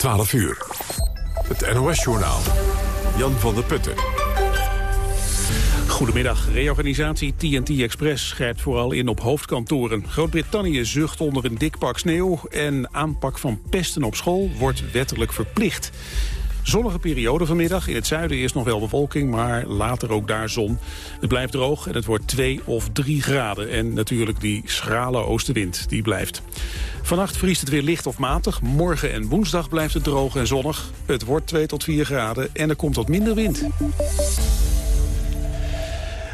12 uur. Het NOS-journaal. Jan van der Putten. Goedemiddag. Reorganisatie TNT Express schrijft vooral in op hoofdkantoren. Groot-Brittannië zucht onder een dik pak sneeuw... en aanpak van pesten op school wordt wettelijk verplicht. Zonnige periode vanmiddag. In het zuiden eerst nog wel bewolking, maar later ook daar zon. Het blijft droog en het wordt 2 of 3 graden. En natuurlijk die schrale oostenwind, die blijft. Vannacht vriest het weer licht of matig. Morgen en woensdag blijft het droog en zonnig. Het wordt 2 tot 4 graden en er komt wat minder wind.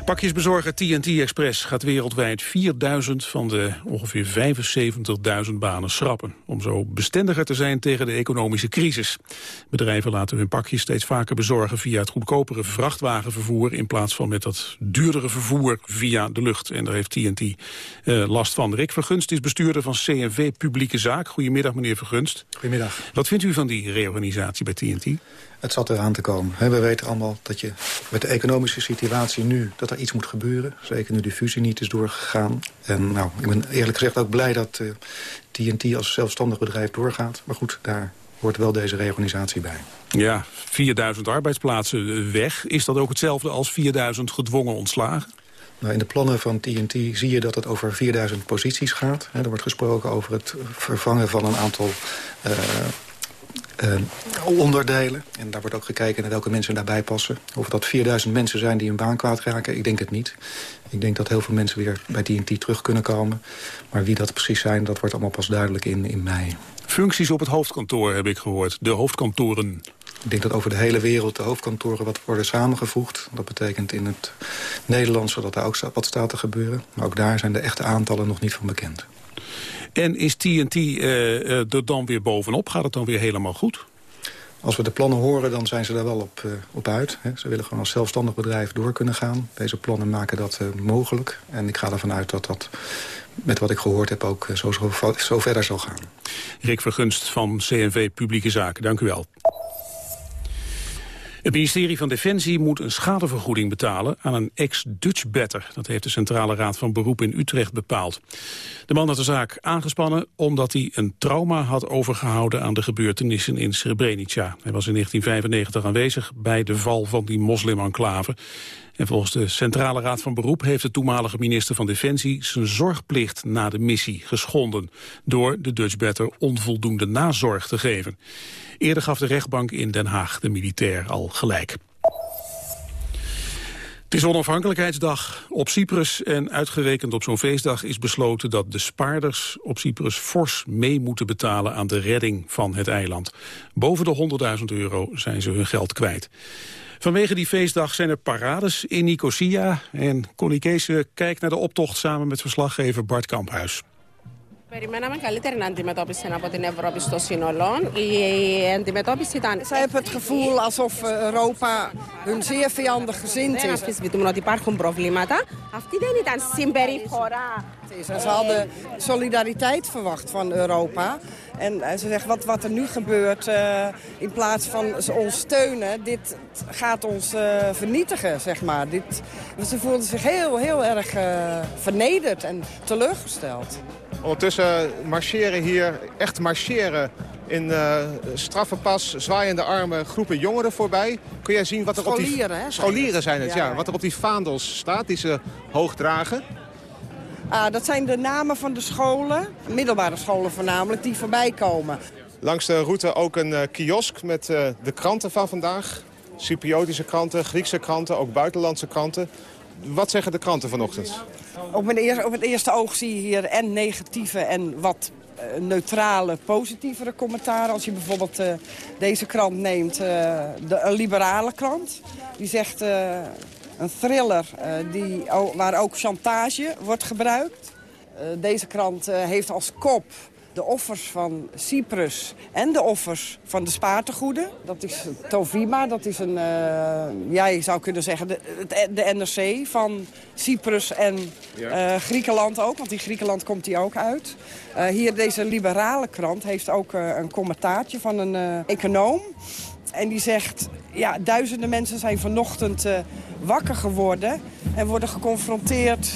Pakjesbezorger TNT Express gaat wereldwijd 4000 van de ongeveer 75.000 banen schrappen. Om zo bestendiger te zijn tegen de economische crisis. Bedrijven laten hun pakjes steeds vaker bezorgen via het goedkopere vrachtwagenvervoer... in plaats van met dat duurdere vervoer via de lucht. En daar heeft TNT eh, last van. Rick Vergunst is bestuurder van CNV Publieke Zaak. Goedemiddag, meneer Vergunst. Goedemiddag. Wat vindt u van die reorganisatie bij TNT? Het zat eraan te komen. We weten allemaal dat je met de economische situatie nu... dat er iets moet gebeuren. Zeker nu de fusie niet is doorgegaan. En nou, ik ben eerlijk gezegd ook blij dat uh, eh, TNT als zelfstandig bedrijf doorgaat. Maar goed, daar hoort wel deze reorganisatie bij. Ja, 4000 arbeidsplaatsen weg. Is dat ook hetzelfde als 4000 gedwongen ontslagen? Nou, in de plannen van TNT zie je dat het over 4000 posities gaat. Er wordt gesproken over het vervangen van een aantal uh, uh, onderdelen. En daar wordt ook gekeken naar welke mensen daarbij passen. Of dat 4000 mensen zijn die hun baan kwijtraken, ik denk het niet. Ik denk dat heel veel mensen weer bij TNT terug kunnen komen. Maar wie dat precies zijn, dat wordt allemaal pas duidelijk in, in mei. Functies op het hoofdkantoor heb ik gehoord. De hoofdkantoren. Ik denk dat over de hele wereld de hoofdkantoren wat worden samengevoegd. Dat betekent in het Nederlands dat daar ook wat staat te gebeuren. Maar ook daar zijn de echte aantallen nog niet van bekend. En is TNT uh, eh, eh, er dan weer bovenop? Gaat het dan weer helemaal goed? Als we de plannen horen, dan zijn ze daar wel op, uh, op uit. Hè. Ze willen gewoon als zelfstandig bedrijf door kunnen gaan. Deze plannen maken dat uh, mogelijk. En ik ga ervan uit dat dat met wat ik gehoord heb ook zo, zo, zo verder zal gaan. Rick Vergunst van CNV Publieke Zaken, dank u wel. Het ministerie van Defensie moet een schadevergoeding betalen aan een ex-Dutch-better. Dat heeft de Centrale Raad van Beroep in Utrecht bepaald. De man had de zaak aangespannen omdat hij een trauma had overgehouden aan de gebeurtenissen in Srebrenica. Hij was in 1995 aanwezig bij de val van die moslimenclave. En volgens de Centrale Raad van Beroep heeft de toenmalige minister van Defensie zijn zorgplicht na de missie geschonden door de Dutch Better onvoldoende nazorg te geven. Eerder gaf de rechtbank in Den Haag de militair al gelijk. Het is onafhankelijkheidsdag op Cyprus en uitgerekend op zo'n feestdag is besloten dat de spaarders op Cyprus fors mee moeten betalen aan de redding van het eiland. Boven de 100.000 euro zijn ze hun geld kwijt. Vanwege die feestdag zijn er parades in Nicosia en Connie Kees kijkt naar de optocht samen met verslaggever Bart Kamphuis. Περιμέναμε καλύτερη αντιμετώπιση από την Ευρώπη στο σύνολο. Η αντιμετώπιση ήταν... Zij hebben het gevoel alsof Europa hun zeer vijandig gezind is. Δεν αφισβητούμε ότι υπάρχουν προβλήματα. Αυτή δεν ήταν συμπεριφορά. Ze hadden solidariteit verwacht van Europa. En ze zegt, wat, wat er nu gebeurt, uh, in plaats van ons steunen... dit gaat ons uh, vernietigen, zeg maar. Dit, ze voelden zich heel, heel erg uh, vernederd en teleurgesteld. Ondertussen marcheren hier, echt marcheren in straffe pas, zwaaiende armen, groepen jongeren voorbij. Kun jij zien wat er scholieren, op die... Hè, scholieren zijn het, ja, ja. Wat er op die vaandels staat, die ze hoog dragen. Uh, dat zijn de namen van de scholen, middelbare scholen voornamelijk, die voorbij komen. Langs de route ook een uh, kiosk met uh, de kranten van vandaag. Cypriotische kranten, Griekse kranten, ook buitenlandse kranten. Wat zeggen de kranten vanochtend? Op, eerste, op het eerste oog zie je hier en negatieve en wat uh, neutrale, positievere commentaren. Als je bijvoorbeeld uh, deze krant neemt, uh, de, een liberale krant. Die zegt een thriller die, waar ook chantage wordt gebruikt. deze krant heeft als kop de offers van Cyprus en de offers van de spaartegoeden. Dat is Tovima, dat is een, uh, ja, je zou kunnen zeggen, de, de NRC van Cyprus en uh, Griekenland ook. Want in Griekenland komt die ook uit. Uh, hier deze liberale krant heeft ook een commentaartje van een econoom. En die zegt, ja, duizenden mensen zijn vanochtend wakker geworden... en worden geconfronteerd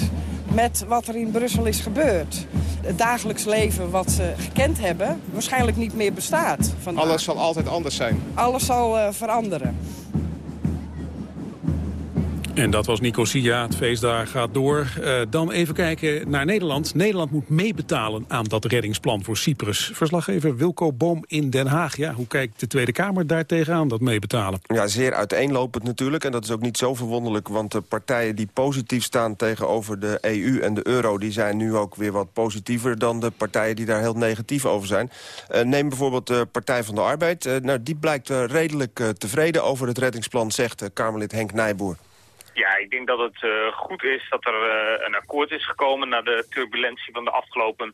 met wat er in Brussel is gebeurd. het dagelijks leven wat ze gekend hebben... waarschijnlijk niet meer bestaat. Vandaag. Alles zal altijd anders zijn. Alles zal uh, veranderen. En dat was Nicosia. Het feest daar gaat door. Uh, dan even kijken naar Nederland. Nederland moet meebetalen aan dat reddingsplan voor Cyprus. Verslaggever Wilco Boom in Den Haag. Ja, hoe kijkt de Tweede Kamer daar tegenaan, dat meebetalen? Ja, zeer uiteenlopend natuurlijk. En dat is ook niet zo verwonderlijk. Want de partijen die positief staan tegenover de EU en de euro... die zijn nu ook weer wat positiever dan de partijen die daar heel negatief over zijn. Uh, neem bijvoorbeeld de Partij van de Arbeid. Uh, nou, die blijkt redelijk tevreden over het reddingsplan, zegt Kamerlid Henk Nijboer. Ja, ik denk dat het uh, goed is dat er uh, een akkoord is gekomen na de turbulentie van de afgelopen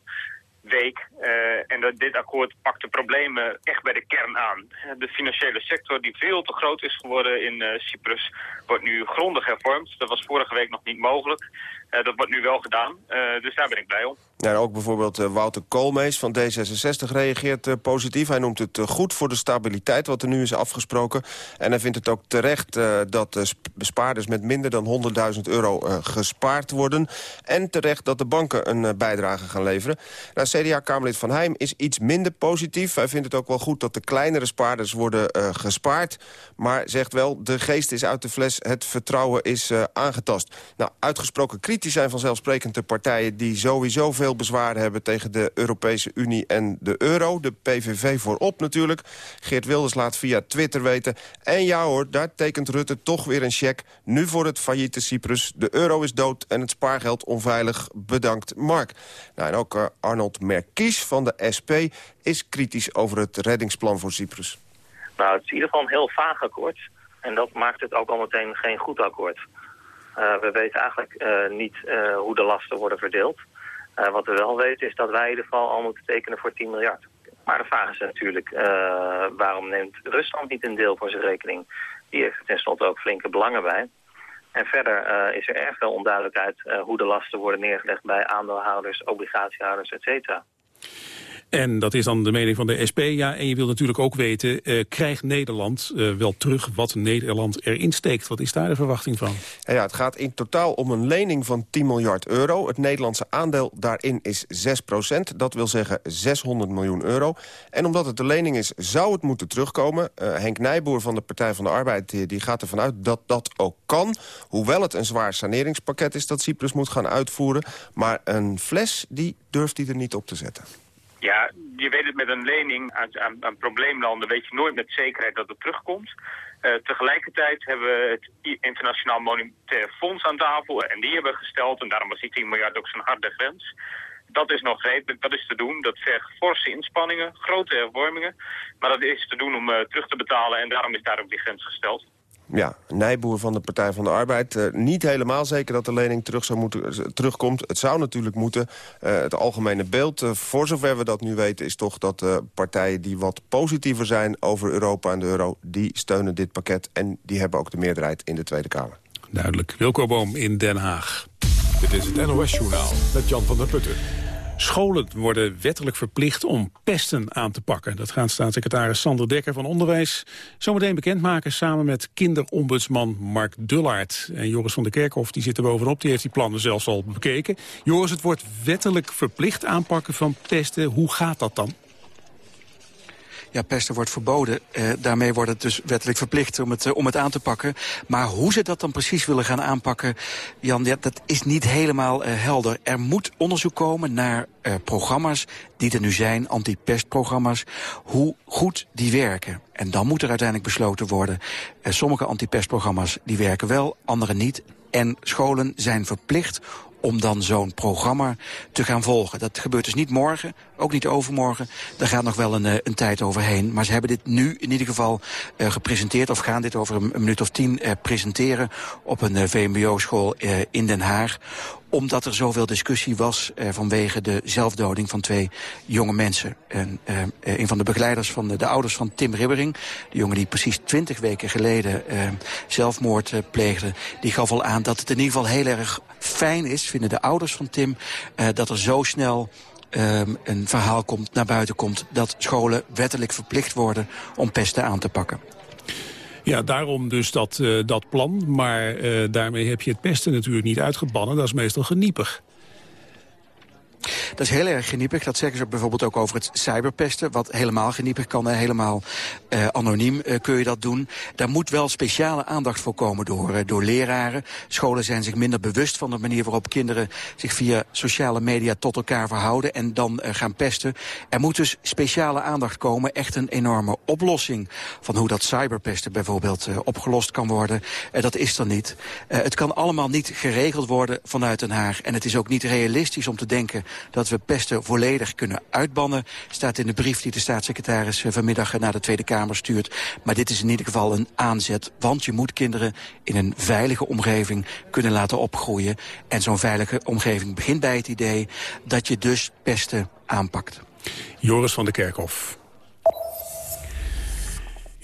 week. Uh, en dat dit akkoord pakt de problemen echt bij de kern aan. De financiële sector die veel te groot is geworden in Cyprus wordt nu grondig hervormd. Dat was vorige week nog niet mogelijk. dat wordt nu wel gedaan, dus daar ben ik blij om. Ja, ook bijvoorbeeld uh, Wouter Koolmees van D66 reageert uh, positief. Hij noemt het uh, goed voor de stabiliteit wat er nu is afgesproken. En hij vindt het ook terecht dat bespaarders met minder dan 100.000 euro gespaard worden. En terecht dat de banken een bijdrage gaan leveren. Nou, CDA-Kamerlid Van Heim is iets minder positief. Hij vindt het ook wel goed dat de kleinere spaarders worden gespaard. Maar zegt wel, de geest is uit de fles, het vertrouwen is aangetast. Nou, uitgesproken kritisch zijn vanzelfsprekend de partijen die sowieso veel bezwaar hebben tegen de Europese Unie en de euro. De PVV voorop natuurlijk. Geert Wilders laat via Twitter weten. En ja hoor, daar tekent Rutte toch weer een cheque. Nu voor het failliete Cyprus. De euro is dood en het spaargeld onveilig. Bedankt Mark. Nou, en ook uh, Arnold Merkies van de SP is kritisch over het reddingsplan voor Cyprus. Nou, het is in ieder geval een heel vaag akkoord. En dat maakt het ook al meteen geen goed akkoord. Uh, we weten eigenlijk uh, niet hoe de lasten worden verdeeld. Uh, wat we wel weten is dat wij in ieder geval al moeten tekenen voor 10 miljard. Maar de vraag is natuurlijk, uh, waarom neemt Rusland niet een deel voor zijn rekening? Die heeft tenslotte ook flinke belangen bij. En verder uh, is er erg veel onduidelijkheid hoe de lasten worden neergelegd bij aandeelhouders, obligatiehouders, et cetera. En dat is dan de mening van de SP. Ja, en je wilt natuurlijk ook weten, uh, krijgt Nederland uh, wel terug wat Nederland erin steekt? Wat is daar de verwachting van? Ja, het gaat in totaal om een lening van 10 miljard euro. Het Nederlandse aandeel daarin is 6 procent. Dat wil zeggen 600 miljoen euro. En omdat het de lening is, zou het moeten terugkomen. Uh, Henk Nijboer van de Partij van de Arbeid die, die gaat ervan uit dat dat ook kan. Hoewel het een zwaar saneringspakket is dat Cyprus moet gaan uitvoeren. Maar een fles, die durft hij er niet op te zetten. Ja, je weet het met een lening aan, aan, aan probleemlanden weet je nooit met zekerheid dat het terugkomt. Uh, tegelijkertijd hebben we het Internationaal Monetair Fonds aan tafel en die hebben gesteld, en daarom was die 10 miljard ook zo'n harde grens. Dat is nog redelijk, dat is te doen. Dat vergt forse inspanningen, grote hervormingen. Maar dat is te doen om uh, terug te betalen en daarom is daar ook die grens gesteld. Ja, Nijboer van de Partij van de Arbeid. Uh, niet helemaal zeker dat de lening terug zou moeten, uh, terugkomt. Het zou natuurlijk moeten. Uh, het algemene beeld, voor zover we dat nu weten... is toch dat partijen die wat positiever zijn over Europa en de euro... die steunen dit pakket en die hebben ook de meerderheid in de Tweede Kamer. Duidelijk. Wilco Boom in Den Haag. Dit is het NOS Journaal met Jan van der Putten. Scholen worden wettelijk verplicht om pesten aan te pakken. Dat gaat staatssecretaris Sander Dekker van Onderwijs zometeen bekendmaken... samen met kinderombudsman Mark Dullaert. En Joris van der Kerkhof die zit er bovenop, die heeft die plannen zelfs al bekeken. Joris, het wordt wettelijk verplicht aanpakken van pesten. Hoe gaat dat dan? Ja, pesten wordt verboden. Uh, daarmee wordt het dus wettelijk verplicht om het, uh, om het aan te pakken. Maar hoe ze dat dan precies willen gaan aanpakken, Jan, ja, dat is niet helemaal uh, helder. Er moet onderzoek komen naar programma's die er nu zijn, antipestprogramma's, hoe goed die werken. En dan moet er uiteindelijk besloten worden. sommige antipestprogramma's die werken wel, andere niet. En scholen zijn verplicht om dan zo'n programma te gaan volgen. Dat gebeurt dus niet morgen, ook niet overmorgen. Daar gaat nog wel een, eh, een tijd overheen. Maar ze hebben dit nu in ieder geval uh, gepresenteerd... of gaan dit over een, minuut of tien uh, presenteren... op een VMBO-school in Den Haag omdat er zoveel discussie was uh, vanwege de zelfdoding van twee jonge mensen. En, uh, een van de begeleiders van de, de, ouders van Tim Ribbering, de jongen die precies twintig weken geleden zelfmoord pleegde, die gaf al aan dat het in ieder geval heel erg fijn is, vinden de ouders van Tim, dat er zo snel um, een verhaal komt, naar buiten komt... dat scholen wettelijk verplicht worden om pesten aan te pakken. Ja, daarom dus dat, uh, dat plan. Maar uh, daarmee heb je het pesten natuurlijk niet uitgebannen. Dat is meestal geniepig. Dat is heel erg geniepig. Dat zeggen ze bijvoorbeeld ook over het cyberpesten, wat helemaal geniepig kan. Helemaal uh, anoniem uh, kun je dat doen. Daar moet wel speciale aandacht voor komen door, uh, door leraren. Scholen zijn zich minder bewust van de manier waarop kinderen zich via sociale media tot elkaar verhouden en dan gaan pesten. Er moet dus speciale aandacht komen, echt een enorme oplossing van hoe dat cyberpesten bijvoorbeeld opgelost kan worden. dat is er niet. het kan allemaal niet geregeld worden vanuit Den Haag. En het is ook niet realistisch om te denken dat we pesten volledig kunnen uitbannen. Staat in de brief die de staatssecretaris vanmiddag naar de Tweede Kamer stuurt. Maar dit is in ieder geval een aanzet. Want je moet kinderen in een veilige omgeving kunnen laten opgroeien. En zo'n veilige omgeving begint bij het idee dat je dus pesten aanpakt. Joris van der Kerkhof.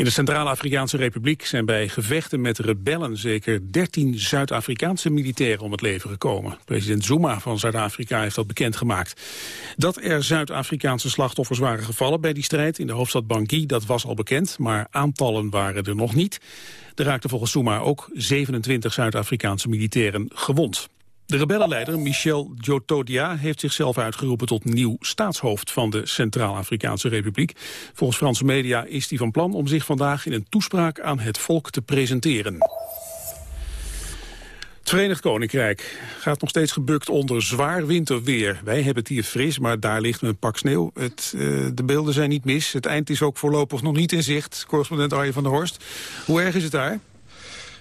In de Centraal-Afrikaanse Republiek zijn bij gevechten met rebellen zeker 13 Zuid-Afrikaanse militairen om het leven gekomen. President Zuma van Zuid-Afrika heeft dat bekendgemaakt. Dat er Zuid-Afrikaanse slachtoffers waren gevallen bij die strijd in de hoofdstad Bangui, dat was al bekend, maar aantallen waren er nog niet. Er raakten volgens Zuma ook 27 Zuid-Afrikaanse militairen gewond. De rebellenleider Michel Djotodia heeft zichzelf uitgeroepen tot nieuw staatshoofd van de Centraal-Afrikaanse Republiek. Volgens Franse media is hij van plan om zich vandaag in een toespraak aan het volk te presenteren. Het Verenigd Koninkrijk gaat nog steeds gebukt onder zwaar winterweer. Wij hebben het hier fris, maar daar ligt een pak sneeuw. Het, uh, de beelden zijn niet mis. Het eind is ook voorlopig nog niet in zicht. Correspondent Arjen van der Horst. Hoe erg is het daar?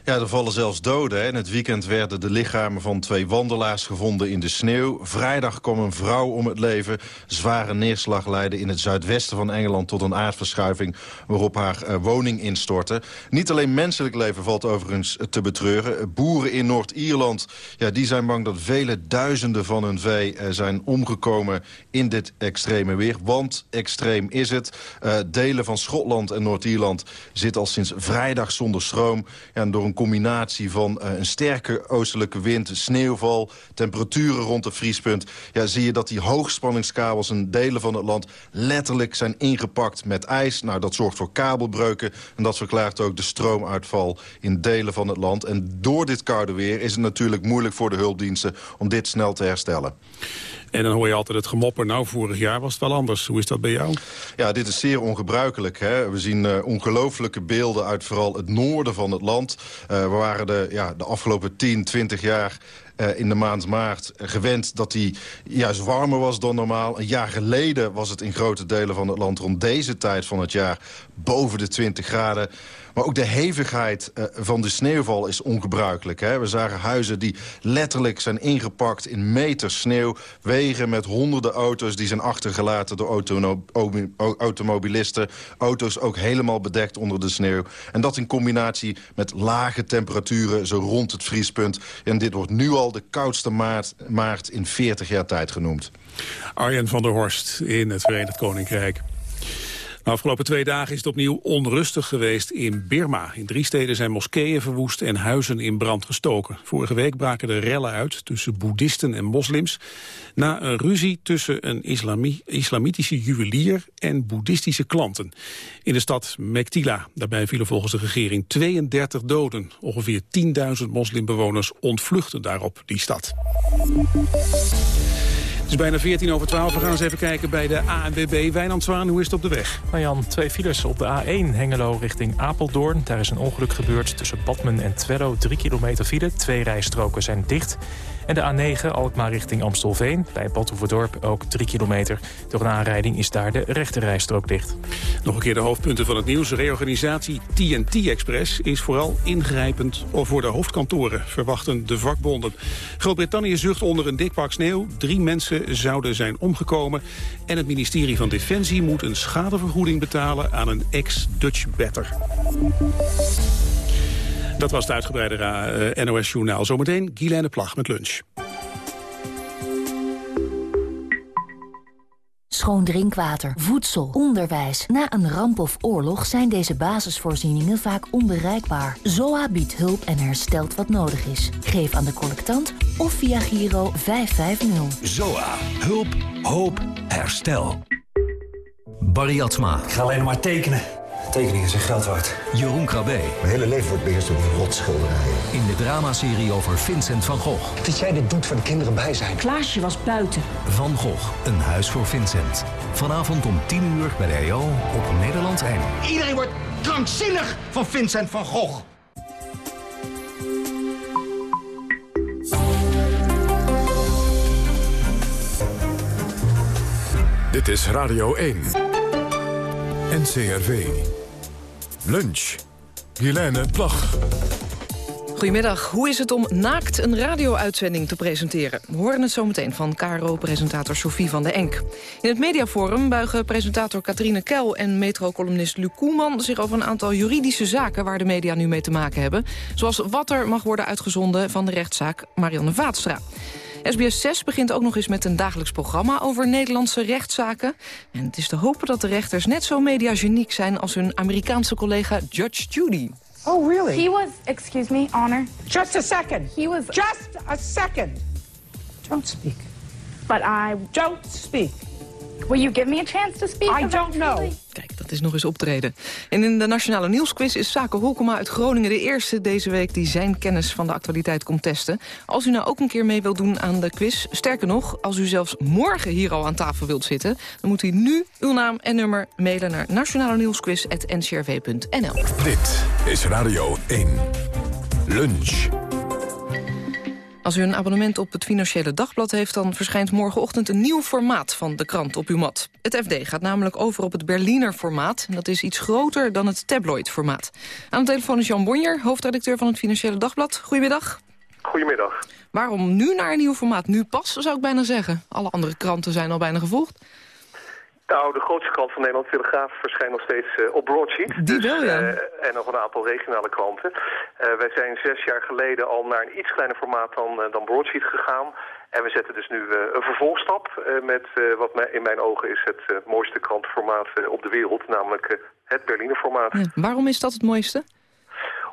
Ja, er vallen zelfs doden. In het weekend werden de lichamen van twee wandelaars gevonden in de sneeuw. Vrijdag kwam een vrouw om het leven. Zware neerslag leidde in het zuidwesten van Engeland tot een aardverschuiving... waarop haar uh, woning instortte. Niet alleen menselijk leven valt overigens te betreuren. Boeren in Noord-Ierland ja, die zijn bang dat vele duizenden van hun vee... Uh, zijn omgekomen in dit extreme weer. Want extreem is het. Uh, delen van Schotland en Noord-Ierland zitten al sinds vrijdag zonder stroom. Ja, en door een combinatie van uh, een sterke oostelijke wind, sneeuwval, temperaturen rond het vriespunt... Ja, zie je dat die hoogspanningskabels in delen van het land letterlijk zijn ingepakt met ijs. Nou, dat zorgt voor kabelbreuken en dat verklaart ook de stroomuitval in delen van het land. En door dit koude weer is het natuurlijk moeilijk voor de hulpdiensten om dit snel te herstellen. En dan hoor je altijd het gemopper. Nou, vorig jaar was het wel anders. Hoe is dat bij jou? Ja, dit is zeer ongebruikelijk. Hè? We zien uh, ongelooflijke beelden uit vooral het noorden van het land. Uh, we waren de, ja, de afgelopen 10, 20 jaar uh, in de maand maart gewend dat hij juist warmer was dan normaal. Een jaar geleden was het in grote delen van het land rond deze tijd van het jaar boven de 20 graden. Maar ook de hevigheid uh, van de sneeuwval is ongebruikelijk. Hè? We zagen huizen die letterlijk zijn ingepakt in meters sneeuw. Wegen met honderden auto's die zijn achtergelaten door auto automobilisten. Auto's ook helemaal bedekt onder de sneeuw. En dat in combinatie met lage temperaturen zo rond het vriespunt. En dit wordt nu al de koudste maart, maart in 40 jaar tijd genoemd. Arjen van der Horst in het Verenigd Koninkrijk. De afgelopen twee dagen is het opnieuw onrustig geweest in Birma. In drie steden zijn moskeeën verwoest en huizen in brand gestoken. Vorige week braken de rellen uit tussen boeddhisten en moslims... na een ruzie tussen een islamitische juwelier en boeddhistische klanten. In de stad Mektila. Daarbij vielen volgens de regering 32 doden. Ongeveer 10.000 moslimbewoners ontvluchten daarop die stad is bijna 14 over 12. We gaan eens even kijken bij de ANWB. Wijnand Zwaan, hoe is het op de weg? Nou Jan, twee files op de A1 Hengelo richting Apeldoorn. Daar is een ongeluk gebeurd tussen Badmen en Twello. Drie kilometer file, twee rijstroken zijn dicht. En de A9 Alkmaar richting Amstelveen. Bij Badhoevedorp ook 3 kilometer. Door een aanrijding is daar de rechterrijstrook dicht. Nog een keer de hoofdpunten van het nieuws. Reorganisatie TNT Express is vooral ingrijpend voor de hoofdkantoren, verwachten de vakbonden. Groot-Brittannië zucht onder een dik pak sneeuw. Drie mensen zouden zijn omgekomen. En het ministerie van Defensie moet een schadevergoeding betalen aan een ex-Dutch better. Dat was het uitgebreide uh, NOS-journaal. Zometeen Guylaine Plag met lunch. Schoon drinkwater, voedsel, onderwijs. Na een ramp of oorlog zijn deze basisvoorzieningen vaak onbereikbaar. ZOA biedt hulp en herstelt wat nodig is. Geef aan de collectant of via Giro 550. ZOA. Hulp, hoop, herstel. Barry Atsma. Ik ga alleen maar tekenen. Tekeningen zijn geld waard. Jeroen Krabbe. Mijn hele leven wordt beheerst door die rotschilderijen. In de dramaserie over Vincent van Gogh. Dat jij dit doet voor de kinderen bij zijn. Klaasje was buiten. Van Gogh, een huis voor Vincent. Vanavond om 10 uur bij de EO op Nederland 1. Iedereen wordt krankzinnig van Vincent van Gogh. Dit is Radio 1. NCRV. Lunch. Helene Plag. Goedemiddag. Hoe is het om naakt een radio-uitzending te presenteren? We horen het zometeen van KRO-presentator Sophie van den Enk. In het mediaforum buigen presentator Katrine Kel en metro-columnist Luc Koelman... zich over een aantal juridische zaken waar de media nu mee te maken hebben. Zoals wat er mag worden uitgezonden van de rechtszaak Marianne Vaatstra. SBS 6 begint ook nog eens met een dagelijks programma over Nederlandse rechtszaken. En het is te hopen dat de rechters net zo mediageniek zijn als hun Amerikaanse collega Judge Judy. Oh, really? He was, excuse me, Honor. Just a second. He was... Just a second. Don't speak. But I... Don't speak. Will you give me a chance to speak? I don't know. Kijk, dat is nog eens optreden. En in de Nationale Nieuwsquiz is Zaken Holkema uit Groningen... de eerste deze week die zijn kennis van de actualiteit komt testen. Als u nou ook een keer mee wilt doen aan de quiz... sterker nog, als u zelfs morgen hier al aan tafel wilt zitten... dan moet u nu uw naam en nummer mailen naar nationalenieuwsquiz.ncrv.nl. Dit is Radio 1. Lunch. Als u een abonnement op het Financiële Dagblad heeft... dan verschijnt morgenochtend een nieuw formaat van de krant op uw mat. Het FD gaat namelijk over op het Berliner formaat. En dat is iets groter dan het tabloid formaat. Aan de telefoon is Jan Bonjer, hoofdredacteur van het Financiële Dagblad. Goedemiddag. Goedemiddag. Waarom nu naar een nieuw formaat? Nu pas, zou ik bijna zeggen. Alle andere kranten zijn al bijna gevolgd. Nou, de grootste krant van Nederland, Telegraaf, verschijnt nog steeds uh, op broadsheet. Die dus, wel, ja. Uh, en nog een aantal regionale kranten. Uh, wij zijn zes jaar geleden al naar een iets kleiner formaat dan, dan broadsheet gegaan. En we zetten dus nu een vervolgstap met wat mij, in mijn ogen is het mooiste krantenformaat op de wereld. Namelijk het Berliner formaat. Ja, waarom is dat het mooiste?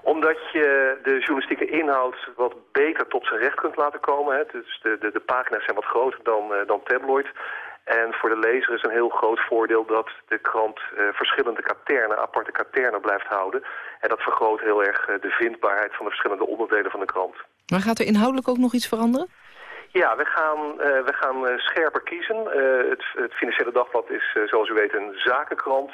Omdat je de journalistieke inhoud wat beter tot zijn recht kunt laten komen. Hè. Dus de, de, de pagina's zijn wat groter dan, dan tabloid. En voor de lezer is een heel groot voordeel dat de krant uh, verschillende katernen, aparte katernen blijft houden. En dat vergroot heel erg uh, de vindbaarheid van de verschillende onderdelen van de krant. Maar gaat er inhoudelijk ook nog iets veranderen? Ja, we gaan, uh, we gaan scherper kiezen. Het, het, Financiële Dagblad is, zoals u weet, een zakenkrant.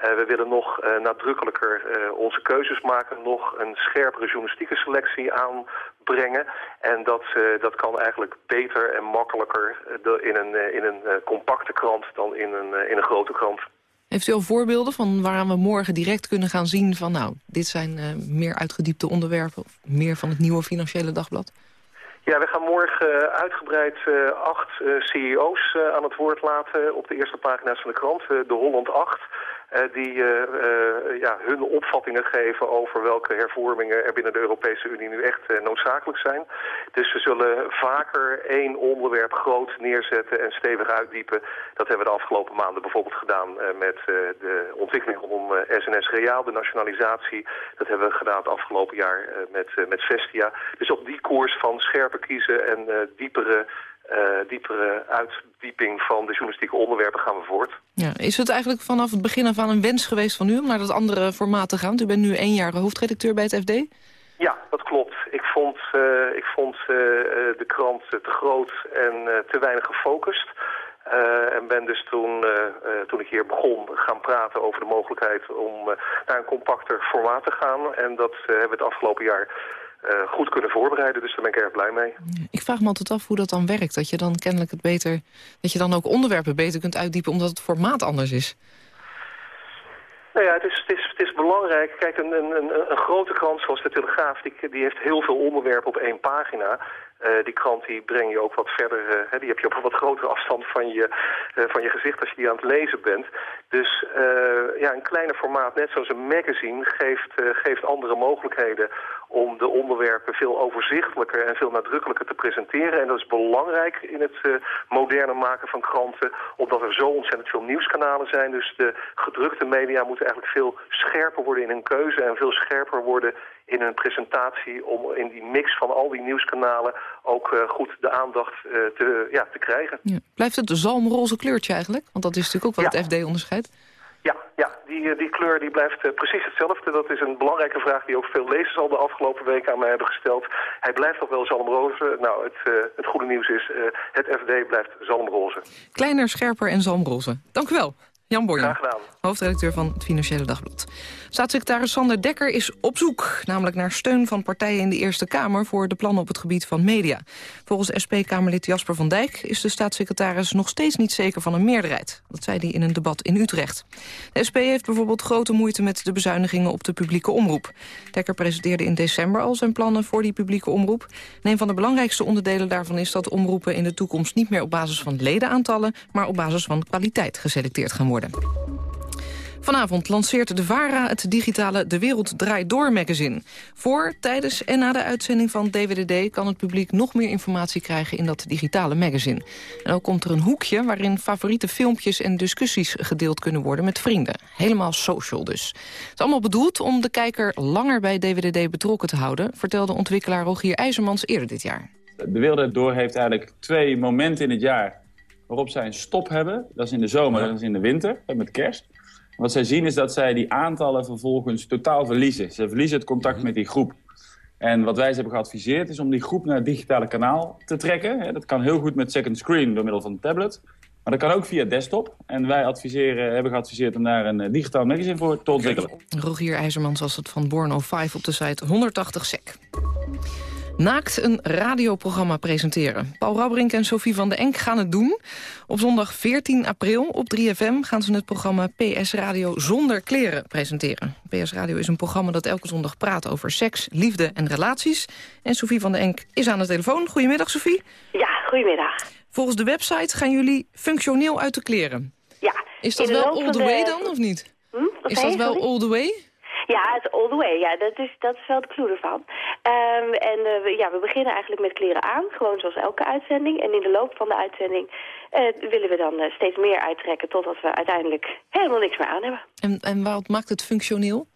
we willen nog nadrukkelijker onze keuzes maken, nog een scherpere journalistieke selectie aanbrengen. En dat, dat kan eigenlijk beter en makkelijker in een, in een compacte krant dan in een, in een grote krant. Heeft u al voorbeelden van waaraan we morgen direct kunnen gaan zien van... nou, dit zijn meer uitgediepte onderwerpen of meer van het nieuwe Financiële Dagblad? Ja, we gaan morgen uitgebreid uh, acht uh, CEO's aan het woord laten op de eerste pagina's van de krant. de Holland 8. Uh, die uh, uh, ja, hun opvattingen geven over welke hervormingen er binnen de Europese Unie nu echt noodzakelijk zijn. Dus we zullen vaker één onderwerp groot neerzetten en stevig uitdiepen. Dat hebben we de afgelopen maanden bijvoorbeeld gedaan met de ontwikkeling rondom SNS Reaal, de nationalisatie. Dat hebben we gedaan het afgelopen jaar met, met Vestia. Dus op die koers van scherper kiezen en diepere diepere uitdieping van de journalistieke onderwerpen gaan we voort. Ja, is het eigenlijk vanaf het begin af aan een wens geweest van u om naar dat andere formaat te gaan? U bent nu één jaar hoofdredacteur bij het FD. Ja, dat klopt. Ik vond, uh, ik vond uh, de krant te groot en te weinig gefocust. en ben dus toen, toen ik hier begon gaan praten over de mogelijkheid om naar een compacter formaat te gaan. En dat hebben we het afgelopen jaar uh, goed kunnen voorbereiden. Dus daar ben ik erg blij mee. Ik vraag me altijd af hoe dat dan werkt. Dat je dan kennelijk het beter, dat je dan ook onderwerpen beter kunt uitdiepen omdat het formaat anders is. Nou ja, het is, het is, het is belangrijk. Kijk, een, een, een grote krant zoals de Telegraaf, die, die heeft heel veel onderwerpen op één pagina. Uh, die krant die breng je ook wat verder, uh, die heb je op een wat grotere afstand van je, uh, van je gezicht als je die aan het lezen bent. Dus ja, een kleiner formaat, net zoals een magazine, geeft, geeft andere mogelijkheden om de onderwerpen veel overzichtelijker en veel nadrukkelijker te presenteren. En dat is belangrijk in het moderne maken van kranten, omdat er zo ontzettend veel nieuwskanalen zijn. Dus de gedrukte media moeten eigenlijk veel scherper worden in hun keuze en veel scherper worden in hun presentatie om in die mix van al die nieuwskanalen ook uh, goed de aandacht uh, te, ja, te krijgen. Ja. Blijft het een zalmroze kleurtje eigenlijk? Want dat is natuurlijk ook wat ja. het FD onderscheidt. Ja, ja die, eh, die kleur die blijft eh, precies hetzelfde. Dat is een belangrijke vraag die ook veel lezers al de afgelopen weken aan mij hebben gesteld. Hij blijft nog wel zalmroze. Nou, het, eh, het goede nieuws is, eh, het FD blijft zalmroze. Kleiner, scherper en zalmroze. Dank u wel. Jan gedaan. hoofdredacteur van het Financiële Dagblad. Staatssecretaris Sander Dekker is op zoek, namelijk naar steun van partijen in de Eerste Kamer voor de plannen op het gebied van media. Volgens SP-Kamerlid Jasper van Dijk is de staatssecretaris nog steeds niet zeker van een meerderheid. Dat zei hij in een debat in Utrecht. De SP heeft bijvoorbeeld grote moeite met de bezuinigingen op de publieke omroep. Dekker presenteerde in december al zijn plannen voor die publieke omroep. En een van de belangrijkste onderdelen daarvan is dat omroepen in de toekomst niet meer op basis van ledenaantallen, maar op basis van kwaliteit geselecteerd gaan worden. Vanavond lanceert de VARA het digitale De Wereld Draait Door magazine. Voor, tijdens en na de uitzending van DWDD... kan het publiek nog meer informatie krijgen in dat digitale magazine. En ook komt er een hoekje waarin favoriete filmpjes en discussies gedeeld kunnen worden met vrienden. Helemaal social dus. Het is allemaal bedoeld om de kijker langer bij DWDD betrokken te houden... vertelde ontwikkelaar Rogier IJzermans eerder dit jaar. De Wereld Draait Door heeft eigenlijk twee momenten in het jaar waarop zij een stop hebben. Dat is in de zomer en dat is in de winter, met kerst. Wat zij zien is dat zij die aantallen vervolgens totaal verliezen. Ze verliezen het contact met die groep. En wat wij ze hebben geadviseerd is om die groep naar het digitale kanaal te trekken. Dat kan heel goed met second screen door middel van een tablet. Maar dat kan ook via desktop. En wij adviseren, hebben geadviseerd om daar een eh, digitaal magazine voor te ontwikkelen. Rogier IJzermans was het van Born 05 op de site 180 sec. Naakt een radioprogramma presenteren. Paul Rabbrink en Sophie van den Enk gaan het doen. Op zondag 14 april op 3FM gaan ze het programma PS Radio zonder kleren presenteren. PS Radio is een programma dat elke zondag praat over seks, liefde en relaties. En Sophie van den Enk is aan de telefoon. Goedemiddag Sophie. Ja, goedemiddag. Volgens de website gaan jullie functioneel uit de kleren. Ja. Is dat wel all the de- way dan of niet? Hm? Is dat wel all the way? Ja, het all the way. Ja, dat is, dat is wel de clue ervan. Ehm, en eh, ja, we beginnen eigenlijk met kleren aan, gewoon zoals elke uitzending. En in de loop van de uitzending eh, willen we dan eh, steeds meer uittrekken... totdat we uiteindelijk helemaal niks meer aan hebben. En, en wat maakt het functioneel?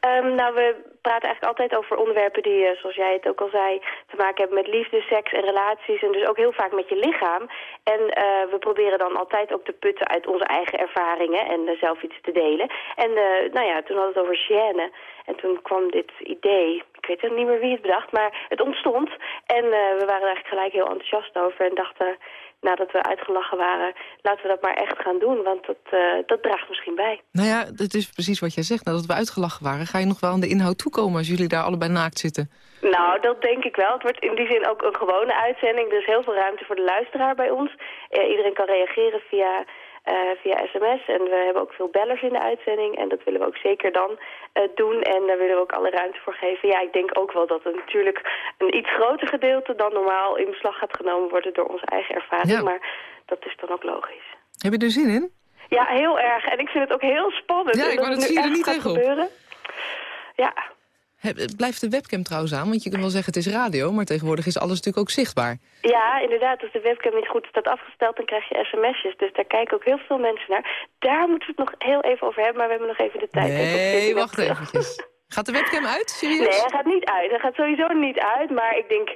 Ehm, nou, we praten eigenlijk altijd over onderwerpen die, eh, zoals jij het ook al zei, te maken hebben met liefde, seks en relaties. En dus ook heel vaak met je lichaam. En eh, we proberen dan altijd ook te putten uit onze eigen ervaringen en zelf iets te delen. En eh, nou ja, toen hadden we het over gêne. En toen kwam dit idee, ik weet niet meer wie het bedacht, maar het ontstond. En we waren er eigenlijk gelijk heel enthousiast over en dachten, nadat we uitgelachen waren, laten we dat maar echt gaan doen. Want dat, eh, dat draagt misschien bij. Nou ja, dat is precies wat jij zegt. Nadat we uitgelachen waren, ga je nog wel aan de inhoud toekomen... als jullie daar allebei naakt zitten. Nou, dat denk ik wel. Het wordt in die zin ook een gewone uitzending. Er is heel veel ruimte voor de luisteraar bij ons. Eh, iedereen kan reageren via, via sms. En we hebben ook veel bellers in de uitzending. En dat willen we ook zeker dan eh, doen. En daar willen we ook alle ruimte voor geven. Ja, ik denk ook wel dat er natuurlijk een iets groter gedeelte... dan normaal in beslag gaat genomen worden door onze eigen ervaring. Ja. Maar dat is dan ook logisch. Heb je er zin in? Ja, heel erg. En ik vind het ook heel spannend. Ja, ik wou het dat nu zie je er niet tegenop. gebeuren. Ja, Heb- Blijft de webcam trouwens aan? Want je kunt wel zeggen het is radio... maar tegenwoordig is alles natuurlijk ook zichtbaar. Ja, inderdaad. Als de webcam niet goed staat afgesteld, dan krijg je sms'jes. Dus daar kijken ook heel veel mensen naar. Daar moeten we het nog heel even over hebben, maar we hebben nog even de tijd. Even op Nee, 14 wacht eventjes. Gaat de webcam uit? Serieus? Nee, hij gaat niet uit. Hij gaat sowieso niet uit, maar ik denk,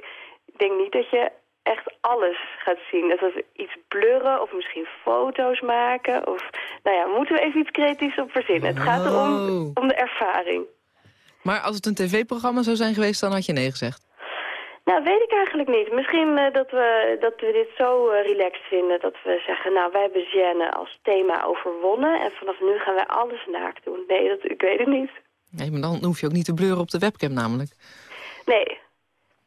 ik denk niet dat je echt alles gaat zien. Dat we iets blurren of misschien foto's maken. Of, nou ja, moeten we even iets creatiefs op verzinnen. Het gaat erom Oh. om de ervaring. Maar als het een tv-programma zou zijn geweest, dan had je nee gezegd. Nou, weet ik eigenlijk niet. Misschien eh, dat, we, dat we dit zo eh, relaxed vinden dat we zeggen... nou, wij hebben gêne als thema overwonnen... en vanaf nu gaan wij alles naakt doen. Nee, dat, ik weet het niet. Nee, maar dan hoef je ook niet te bleuren op de webcam namelijk. Nee.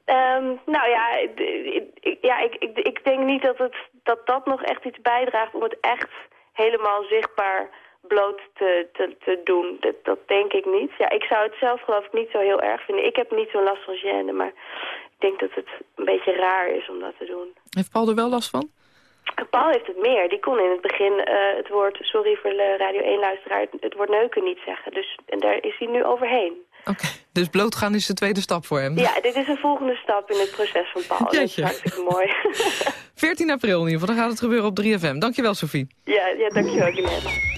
Ehm, nou ja, ik, ja ik, ik, ik denk niet dat, het, dat dat nog echt iets bijdraagt... om het echt helemaal zichtbaar bloot te, te, te doen. Dat, dat denk ik niet. Ja, ik zou het zelf geloof ik niet zo heel erg vinden. Ik heb niet zo'n last van gêne, maar ik denk dat het een beetje raar is om dat te doen. Heeft Paul er wel last van? Paul heeft het meer. Die kon in het begin eh, het woord, sorry voor de Radio 1-luisteraar, het, het woord neuken niet zeggen. Dus en daar is hij nu overheen. Dus blootgaan is de tweede stap voor hem. Ja, dit is een volgende stap in het proces van Paul. Dat is hartstikke mooi. 14 april in ieder geval, dan gaat het gebeuren op 3FM. Dankjewel, Sophie. ja, ja, dankjewel, Guilaine.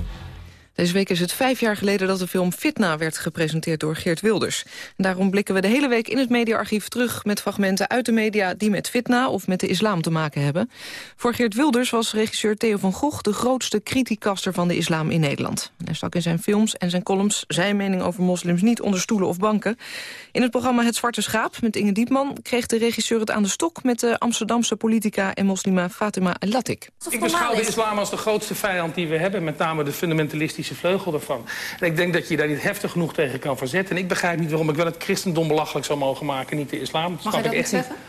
Deze week is het vijf jaar geleden dat de film Fitna werd gepresenteerd door Geert Wilders. Daarom blikken we de hele week in het mediaarchief terug met fragmenten uit de media die met Fitna of met de islam te maken hebben. Voor Geert Wilders was regisseur Theo van Gogh de grootste criticaster van de islam in Nederland. Hij stak in zijn films en zijn columns zijn mening over moslims niet onder stoelen of banken. In het programma Het Zwarte Schaap met Inge Diepman kreeg de regisseur het aan de stok met de Amsterdamse politica en moslima Fatima Latik. Ik beschouw de islam als de grootste vijand die we hebben, met name de fundamentalistische vleugel daarvan. En ik denk dat je daar niet heftig genoeg tegen kan verzetten. En ik begrijp niet waarom ik wel het christendom belachelijk zou mogen maken, niet de islam. Dat Mag snap ik dat ik echt niet zeggen?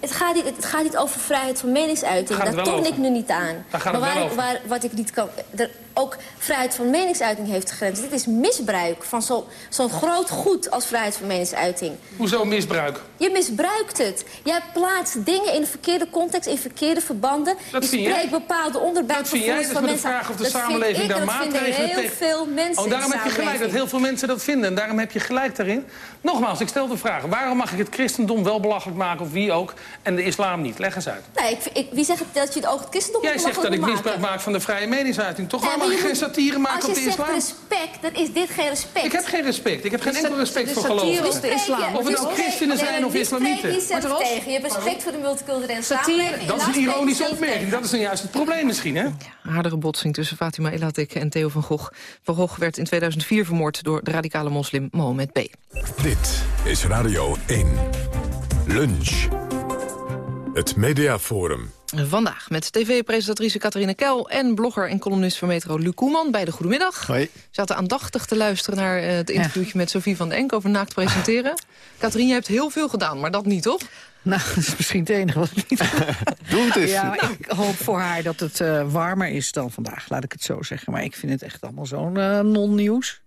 Het gaat, niet, het gaat niet over vrijheid van meningsuiting. Daar over? ik nu niet aan. Maar waar, wat ik niet kan... Er ook vrijheid van meningsuiting heeft grenzen. Dit is misbruik van zo- zo'n groot goed als vrijheid van meningsuiting. Hoezo misbruik? Je misbruikt het. Jij plaatst dingen in de verkeerde context, in verkeerde verbanden. Dat je vind jij? spreekt bepaalde onderbuikgevoelens Dat vind jij, dus van met de mensen. vraag of de dat samenleving daar dat maatregelen heel tegen- veel mensen Oh, daarom heb je gelijk dat heel veel mensen dat vinden. En daarom heb je gelijk daarin. Nogmaals, ik stel de vraag. Waarom mag ik het christendom wel belachelijk maken, of wie ook, en de islam niet? Leg eens uit. Nee, ik, ik, wie zegt dat je het ook het christendom Jij zegt dat ik misbruik maak van de vrije meningsuiting. Toch? Nee, mag ik je geen satire maken Als op je de zegt islam? respect, dan is dit geen respect. Ik heb geen respect. Ik heb geen Dus enkel respect dus voor gelovigen. op de islam. Of het Dus nou christenen zijn of islamieten. niet zelf tegen. Je hebt respect voor de multiculturele samenleving. Dat is en een ironische je opmerking. Dat is nou juist het probleem misschien, hè? Aardere botsing tussen Fatima Elatik en Theo van Gogh. Van Gogh werd in 2004 vermoord door de radicale moslim Mohammed B. Dit is Radio 1. Lunch. Het Mediaforum. Vandaag met tv-presentatrice Catharine Kel en blogger en columnist van Metro Luc Koeman. Beide goedemiddag. Hoi. Zaten aandachtig te luisteren naar eh, het interviewtje met Sophie van den Enk over naakt presenteren. Catharine, je hebt heel veel gedaan, maar dat niet, toch? Nou, dat is misschien het enige wat ik niet Doe het eens. Ja, maar ik hoop voor haar dat het eh, warmer is dan vandaag, laat ik het zo zeggen. Maar ik vind het echt allemaal zo'n eh, non-nieuws.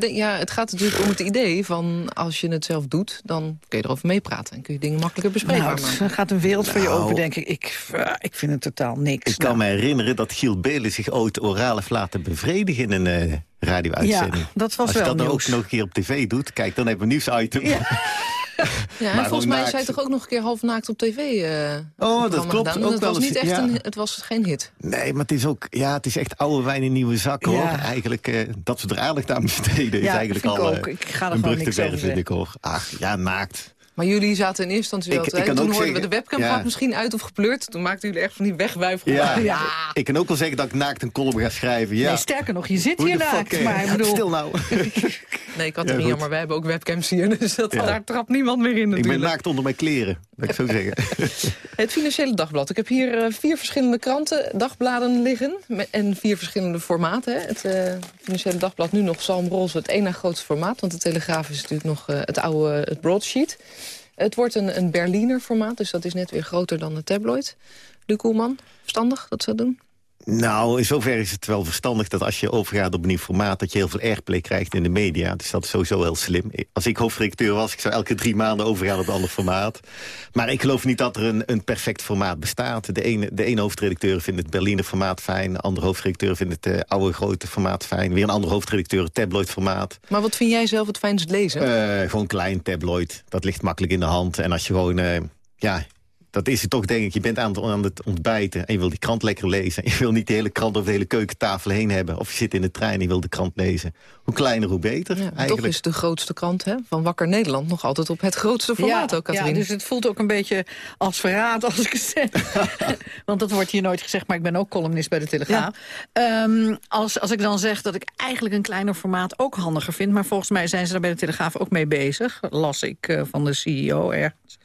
Ja, het gaat natuurlijk om het idee van als je het zelf doet, dan kun je erover meepraten. En kun je dingen makkelijker bespreekbaar Nou, het gaat een wereld voor je Nou. open, denk ik. Ik, eh, ik vind het totaal niks. Ik kan me herinneren dat Giel Belen zich ooit oraal heeft laten bevredigen in een eh, radio-uitzending. Ja, dat was Als je wel dat dan ook nog een keer op tv doet, kijk, dan hebben we een nieuwsitem. Ja, en Maar volgens mij is naakt- zij toch ook nog een keer half naakt op tv eh Oh, dat klopt. gedaan. Ook het wel was niet echt ja. een, het was geen hit. Nee, maar het is ook, ja, het is echt oude wijn in nieuwe zakken, Ja. hoor. Eigenlijk, eh, dat we er aandacht aan besteden is Ja, eigenlijk vind ik al ook. eh, Ik ga er gewoon brug te niks ver, over vind ik, hoor. Ach, ja, naakt. Maar jullie zaten in eerste instantie wel Ik- te ik kan Toen ook hoorden we de webcam ja. gaat misschien uit of gepleurd. Toen maakten jullie echt van die wegwuif. Ja. ik kan ook wel zeggen dat ik naakt een column ga schrijven. Ja. Nee, sterker nog, je zit Hoe hier fuck, naakt. eh, Maar ik bedoel, Stil nou. Nee, ik had Ja, er niet jammer. Wij hebben ook webcams hier. Dus dat, Ja. daar trapt niemand meer in Ik ben natuurlijk. naakt onder mijn kleren, dat ik zo zeggen. Het Financiële Dagblad. Ik heb hier eh, vier verschillende kranten, dagbladen liggen. En vier verschillende formaten. hè. Het eh, Financiële Dagblad nu nog zalmroze, het ene grootste formaat. Want de Telegraaf is natuurlijk nog eh, het oude het broadsheet. Het wordt een, een Berliner formaat, dus dat is net weer groter dan de tabloid. Luc Koelman, verstandig dat ze doen? Nou, in zoverre is het wel verstandig dat als je overgaat op een nieuw formaat... dat je heel veel airplay krijgt in de media. Dus dat is sowieso heel slim. Als ik hoofdredacteur was, ik zou elke drie maanden overgaan op een ander formaat. Maar ik geloof niet dat er een, een perfect formaat bestaat. De ene, de ene hoofdredacteur vindt het Berliner formaat fijn. De andere hoofdredacteur vindt het eh, oude grote formaat fijn. Weer een andere hoofdredacteur het tabloid formaat. Maar wat vind jij zelf het fijnst lezen? Eh, gewoon klein tabloid. Dat ligt makkelijk in de hand. En als je gewoon... eh, ja, dat is het toch, denk ik. Je bent aan het, aan het ontbijten en je wil die krant lekker lezen. Je wil niet de hele krant over de hele keukentafel heen hebben. Of je zit in de trein en je wil de krant lezen. Hoe kleiner, hoe beter, Ja, eigenlijk. toch is de grootste krant hè, van Wakker Nederland nog altijd op het grootste formaat ja, ook, Katrien. ja, dus het voelt ook een beetje als verraad als ik het zeg. Want dat wordt hier nooit gezegd, maar ik ben ook columnist bij de Telegraaf. Ehm, als, als ik dan zeg dat ik eigenlijk een kleiner formaat ook handiger vind... maar volgens mij zijn ze daar bij de Telegraaf ook mee bezig. Las ik eh, van de CEO ergens.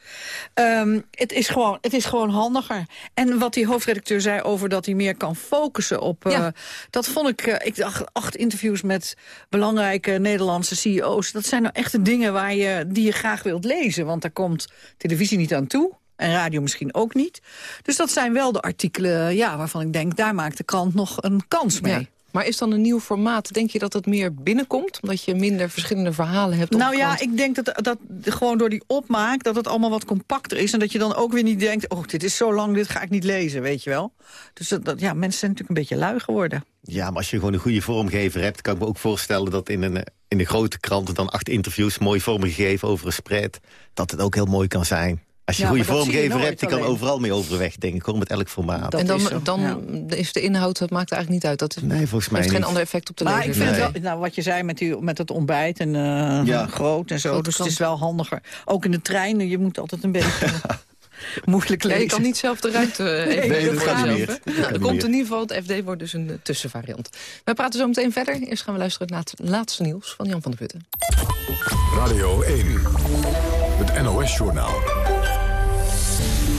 Ehm, het, is gewoon, het is gewoon handiger. En wat die hoofdredacteur zei over dat hij meer kan focussen op... eh, dat vond ik, eh, ik dacht, acht interviews met belangrijke Nederlandse CEO's... dat zijn nou echt de dingen waar je, die je graag wilt lezen. Want daar komt televisie niet aan toe. En radio misschien ook niet. Dus dat zijn wel de artikelen ja, waarvan ik denk... daar maakt de krant nog een kans mee. Ja. Maar is dan een nieuw formaat, denk je dat het meer binnenkomt? Omdat je minder verschillende verhalen hebt op Nou ja, ik denk dat, dat gewoon door die opmaak... dat het allemaal wat compacter is. En dat je dan ook weer niet denkt... oh, dit is zo lang, dit ga ik niet lezen, weet je wel. Dus dat, dat- ja, mensen zijn natuurlijk een beetje lui geworden. Ja, maar als je gewoon een goede vormgever hebt... kan ik me ook voorstellen dat in, een, in de grote kranten... dan acht interviews mooi vormgegeven over een spread... dat het ook heel mooi kan zijn. Als je Ja, goede je vormgever hebt, die kan overal mee overweg, denk ik. Gewoon met elk formaat. en dan, dan is de inhoud, dat maakt eigenlijk niet uit. Dat Nee, volgens mij heeft geen niet. ander effect op de Maar lezer. ik vind Nee. wel, nou, wat je zei met, die, met het ontbijt en eh, Ja. groot en zo, Grote dus het is wel handiger. Ook in de trein, je moet altijd een beetje moeilijk Ja, lezen. je kan niet zelf de ruimte eh, even Nee, dat kan niet meer. Nou, er komt meer. in ieder geval, het FD wordt dus een tussenvariant. Wij praten zo meteen verder. Eerst gaan we luisteren naar het laatste nieuws van Jan van der Putten. Radio 1. Het NOS-journaal.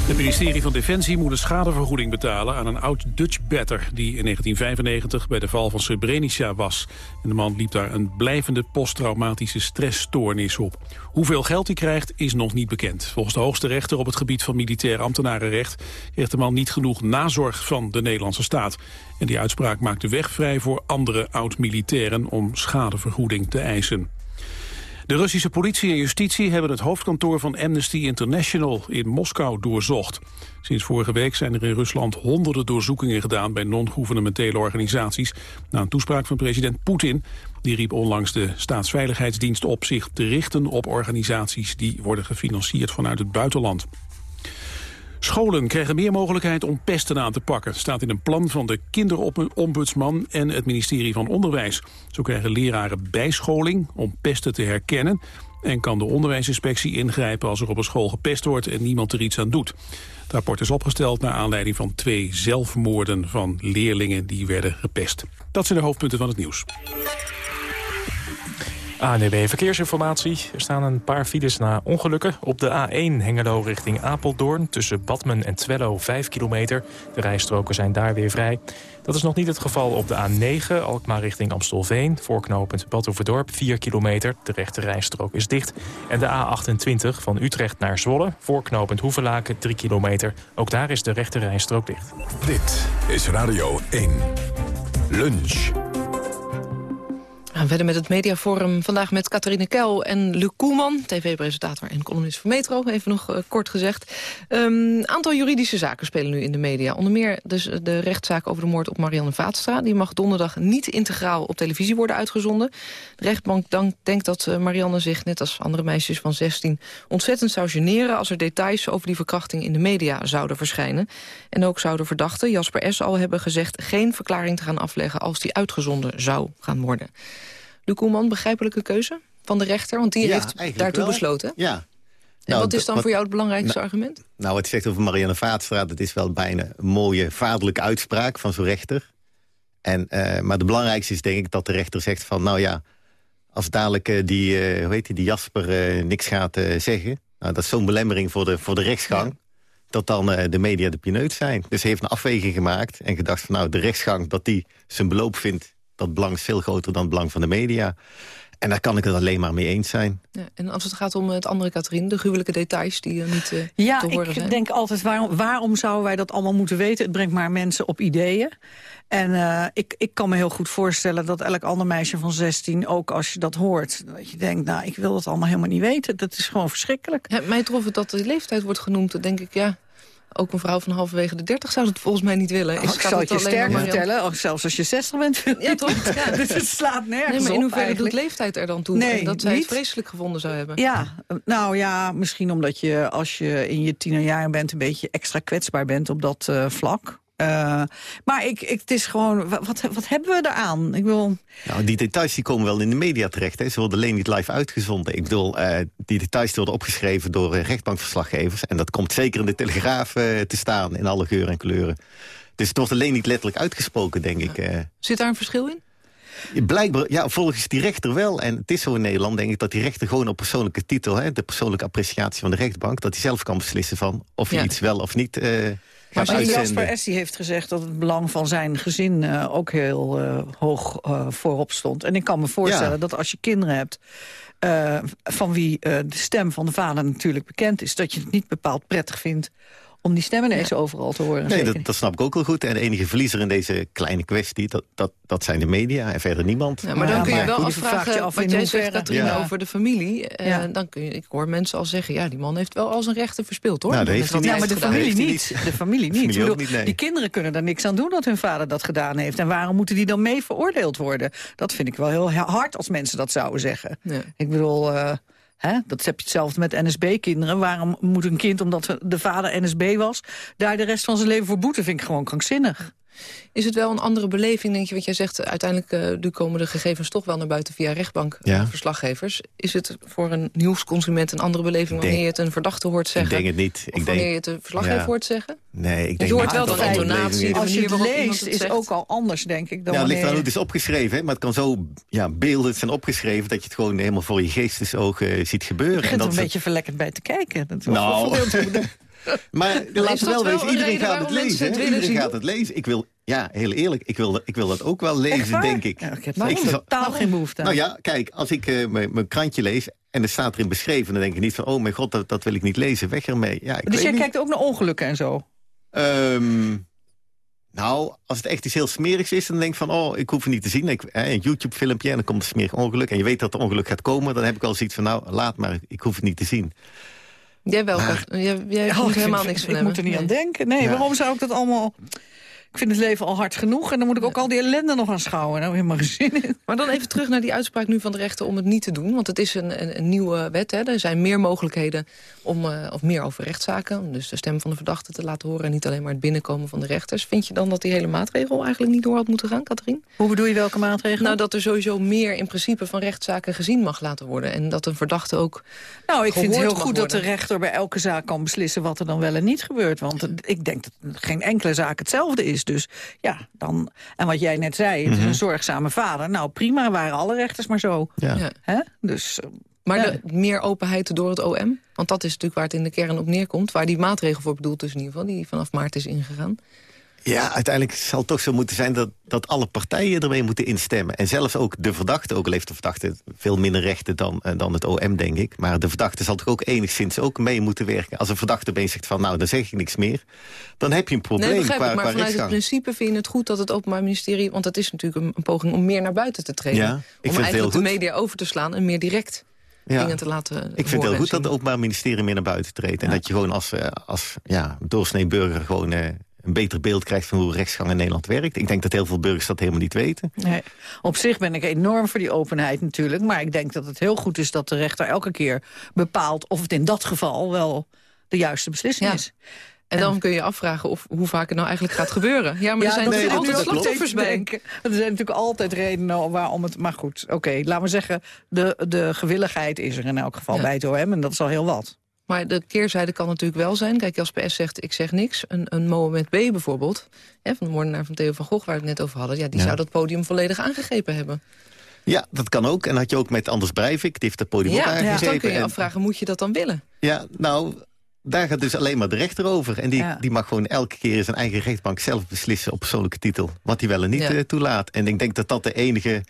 Het ministerie van Defensie moet een schadevergoeding betalen aan een oud Dutch batter die in 1995 bij de val van Srebrenica was. En de man liep daar een blijvende posttraumatische stressstoornis op. Hoeveel geld hij krijgt is nog niet bekend. Volgens de hoogste rechter op het gebied van militair ambtenarenrecht kreeg de man niet genoeg nazorg van de Nederlandse staat. En die uitspraak maakt de weg vrij voor andere oud-militairen om schadevergoeding te eisen. De Russische politie en justitie hebben het hoofdkantoor van Amnesty International in Moskou doorzocht. Sinds vorige week zijn er in Rusland honderden doorzoekingen gedaan bij non-governementele organisaties. Na een toespraak van president Poetin. Die riep onlangs de staatsveiligheidsdienst op zich te richten op organisaties die worden gefinancierd vanuit het buitenland. Scholen krijgen meer mogelijkheid om pesten aan te pakken. staat in een plan van de kinderombudsman en het ministerie van Onderwijs. Zo krijgen leraren bijscholing om pesten te herkennen... en kan de onderwijsinspectie ingrijpen als er op een school gepest wordt... en niemand er iets aan doet. Het rapport is opgesteld naar aanleiding van twee zelfmoorden... van leerlingen die werden gepest. Dat zijn de hoofdpunten van het nieuws. ANWB Verkeersinformatie. Er staan een paar files na ongelukken. Op de A1 Hengelo richting Apeldoorn. Tussen Badmen en Twello 5 kilometer. De rijstroken zijn daar weer vrij. Dat is nog niet het geval op de A9 Alkmaar richting Amstelveen. Voorknopend Badhoevedorp 4 kilometer. De rechte rijstrook is dicht. En de A28 van Utrecht naar Zwolle. Voorknopend Hoevelaken 3 kilometer. Ook daar is de rechte rijstrook dicht. Dit is Radio 1. Lunch. We verder met het mediaforum vandaag met Catharine Kel en Luc Koelman... tv-presentator en columnist van Metro, even nog eh, kort gezegd. Een aantal juridische zaken spelen nu in de media. Onder meer dus de rechtszaak over de moord op Marianne Vaatstra. Die mag donderdag niet integraal op televisie worden uitgezonden. De rechtbank denkt dat eh, Marianne zich, net als andere meisjes van 16... ontzettend zou generen als er details over die verkrachting in de media zouden verschijnen. En ook zou de verdachte, Jasper S., al hebben gezegd... geen verklaring te gaan afleggen als die uitgezonden zou gaan worden. Luc Koelman, begrijpelijke keuze van de rechter? Want die Ja, heeft daartoe wel. besloten. Ja. En Nou, wat is dan wat- voor jou het belangrijkste Nou, argument? Nou, wat je zegt over Marianne Vaatstra... dat is wel bijna een mooie vaderlijke uitspraak van zo'n rechter. En, eh, maar de belangrijkste is denk ik dat de rechter zegt van... nou ja, als dadelijk eh, die, eh, hoe heet die, die Jasper niks gaat zeggen... Nou, dat is zo'n belemmering voor de, voor de rechtsgang... dat dan de media de pineut zijn. Dus hij heeft een afweging gemaakt en gedacht van... nou, de rechtsgang, dat die zijn beloop vindt... dat belang is veel groter dan het belang van de media. En daar kan ik het alleen maar mee eens zijn. Ja, en als het gaat om het andere Katrien, de gruwelijke details die er niet eh, Ja, te horen ik zijn. denk altijd, waarom, waarom zouden wij dat allemaal moeten weten? Het brengt maar mensen op ideeën. En eh, ik, ik kan me heel goed voorstellen dat elk ander meisje van 16... ook als je dat hoort, dat je denkt, nou, ik wil dat allemaal helemaal niet weten. Dat is gewoon verschrikkelijk. Ja, mij trof het dat de leeftijd wordt genoemd. Dan denk ik, ja, ook een vrouw van halverwege de 30 zou het volgens mij niet willen. Oh, ik gaat zal het je om- vertellen, ook zelfs als je 60 bent. Ja, toch? Ja. dus het slaat nergens Nee, maar in hoeverre doet leeftijd er dan toe? Nee, en dat zij niet. het vreselijk gevonden zou hebben. Ja, nou ja, misschien omdat je als je in je tienerjaren bent... een beetje extra kwetsbaar bent op dat eh, vlak. Eh, maar ik, ik, het is gewoon, wa- wat, wat hebben we eraan? Ik wil, Nou, die details die komen wel in de media terecht. Hè. Ze worden alleen niet live uitgezonden. Ik bedoel, eh, die details die worden opgeschreven door eh, rechtbankverslaggevers. En dat komt zeker in de Telegraaf te staan, in alle geuren en kleuren. Dus het wordt alleen niet letterlijk uitgesproken, denk ik. eh. Zit daar een verschil in? Blijkbaar, ja, volgens die rechter wel. En het is zo in Nederland, denk ik, dat die rechter gewoon op persoonlijke titel... Hè, de persoonlijke appreciatie van de rechtbank... dat hij zelf kan beslissen van of hij Ja. iets wel of niet eh maar Jasper. Essie heeft gezegd dat het belang van zijn gezin eh, ook heel eh, hoog eh, voorop stond. En ik kan me voorstellen Ja. dat als je kinderen hebt... van wie de stem van de vader natuurlijk bekend is... dat je het niet bepaald prettig vindt om die stem ineens overal te horen. Nee, dat, dat snap ik ook wel goed. En de enige verliezer in deze kleine kwestie, dat, dat, dat zijn de media en verder niemand. Ja, maar dan kun je wel afvragen, je af wat in jij zegt, Katrine, Ja. over de familie. Eh, dan kun je, ik hoor mensen al zeggen, ja, die man heeft wel al zijn rechten verspeeld, hoor. Nou, dat heeft hij Ja, maar de familie niet. De familie niet. Familie Ik ook bedoel, niet, nee. Die kinderen kunnen er niks aan doen dat hun vader dat gedaan heeft. En waarom moeten die dan mee veroordeeld worden? Dat vind ik wel heel hard als mensen dat zouden zeggen. Ja. Ik bedoel, eh, Hè? Dat heb je hetzelfde met NSB-kinderen. Waarom moet een kind, omdat de vader NSB was... daar de rest van zijn leven voor boeten? Vind ik gewoon krankzinnig. Is het wel een andere beleving, denk je? Want jij zegt uiteindelijk uh, nu komen de gegevens toch wel naar buiten via rechtbankverslaggevers. Ja. Is het voor een nieuwsconsument een andere beleving wanneer je het een verdachte hoort zeggen? Ik denk het niet. Of ik wanneer denk, je het een verslaggever ja. hoort zeggen? Nee, ik denk je hoort wel dat de intonatie, Als je het leest, het is zegt. ook al anders, denk ik. Dan Ja, het ligt aan hoe het is opgeschreven, maar het kan zo ja, beeldend zijn opgeschreven... dat je het gewoon helemaal voor je geestesoog uh, ziet gebeuren. Je en begint dat er een is- beetje verlekkerd bij te kijken. Dat is Nou. Maar laten we dat wel een iedereen gaat het lezen. het Iedereen gaat het lezen. Ik wil, ja, heel eerlijk, ik wil, ik wil dat ook wel lezen, denk ik. Ja, ik heb daar totaal geen behoefte aan. Nou ja, kijk, als ik eh, mijn krantje lees en er staat erin beschreven... dan denk ik niet van, oh mijn god, dat, dat wil ik niet lezen, weg ermee. Ja, ik dus jij niet. kijkt ook naar ongelukken en zo? Ehm, nou, als het echt iets heel smerigs is, dan denk ik van... oh, ik hoef het niet te zien. Ik, hè, een YouTube-filmpje en dan komt een smerig ongeluk... en je weet dat er ongeluk gaat komen, dan heb ik al zoiets van... nou, laat maar, ik hoef het niet te zien. Jij wel, jij, jij Oh, moet ik helemaal vind- niks van Ik hebben. moet er niet Nee. aan denken. Nee, Ja. waarom zou ik dat allemaal... Ik vind het leven al hard genoeg en dan moet ik ook al die ellende nog aanschouwen. Nou, helemaal geen zin in. Maar dan even terug naar die uitspraak nu van de rechter om het niet te doen. Want het is een, een, een nieuwe wet. Hè. Er zijn meer mogelijkheden om, eh, of meer over rechtszaken. Om dus de stem van de verdachte te laten horen... en niet alleen maar het binnenkomen van de rechters. Vind je dan dat die hele maatregel eigenlijk niet door had moeten gaan, Katrien? Hoe bedoel je welke maatregelen? Nou, dat er sowieso meer in principe van rechtszaken gezien mag laten worden. En dat een verdachte ook Nou, ik vind het heel goed dat de rechter bij elke zaak kan beslissen wat er dan wel en niet gebeurt. Want ik denk dat geen enkele zaak hetzelfde is. Dus ja, dan. En wat jij net zei, het is Mhm. een zorgzame vader. Nou, prima, waren alle rechters maar zo. Ja. Hè? Dus. Maar ja. de, meer openheid door het OM? Want dat is natuurlijk waar het in de kern op neerkomt. Waar die maatregel voor bedoeld is in ieder geval. Die vanaf maart is ingegaan. Ja, uiteindelijk zal het toch zo moeten zijn dat, dat alle partijen ermee moeten instemmen. En zelfs ook de verdachte, ook al heeft de verdachte veel minder rechten dan, eh, dan het OM, denk ik. Maar de verdachte zal toch ook enigszins ook mee moeten werken. Als een verdachte opeens zegt van, nou, dan zeg ik niks meer. Dan heb je een probleem nee, begrijp qua, ik. Maar qua vanuit het principe vind je het goed dat het Openbaar Ministerie... want dat is natuurlijk een, een poging om meer naar buiten te treden. Ja, om eigenlijk de media over te slaan en meer direct Ja. dingen te laten Ik vind het heel goed dat het Openbaar Ministerie meer naar buiten treedt. En dat je gewoon als, eh, als ja, doorsnee burger gewoon eh, een beter beeld krijgt... van hoe rechtsgang in Nederland werkt. Ik denk dat heel veel burgers dat helemaal niet weten. Nee. Op zich ben ik enorm voor die openheid natuurlijk. Maar ik denk dat het heel goed is dat de rechter elke keer bepaalt... of het in dat geval wel de juiste beslissing Ja. is. En dan kun je je afvragen of, hoe vaak het nou eigenlijk gaat gebeuren. Ja, maar er zijn natuurlijk altijd slachtoffers bij. denken. Er zijn natuurlijk altijd redenen waarom het... Maar goed, oké, laten we zeggen... De, de gewilligheid is er in elk geval Ja. bij het OM en dat is al heel wat. Maar de keerzijde kan natuurlijk wel zijn. Kijk, als PS zegt, ik zeg niks. Een, een Mohamed B. bijvoorbeeld, hè, van de moordenaar van Theo van Gogh... waar we het net over hadden, ja, die Ja. zou dat podium volledig aangegrepen hebben. Ja, dat kan ook. En dat had je ook met Anders Breivik. Die heeft het podium ook Ja, dus aangegrepen. dan kun je je En- afvragen, moet je dat dan willen? Ja, nou, daar gaat dus alleen maar de rechter over. En die, Ja. die mag gewoon elke keer in zijn eigen rechtbank zelf beslissen op persoonlijke titel. Wat hij wel en niet Ja. eh, toelaat. En ik denk dat dat de enige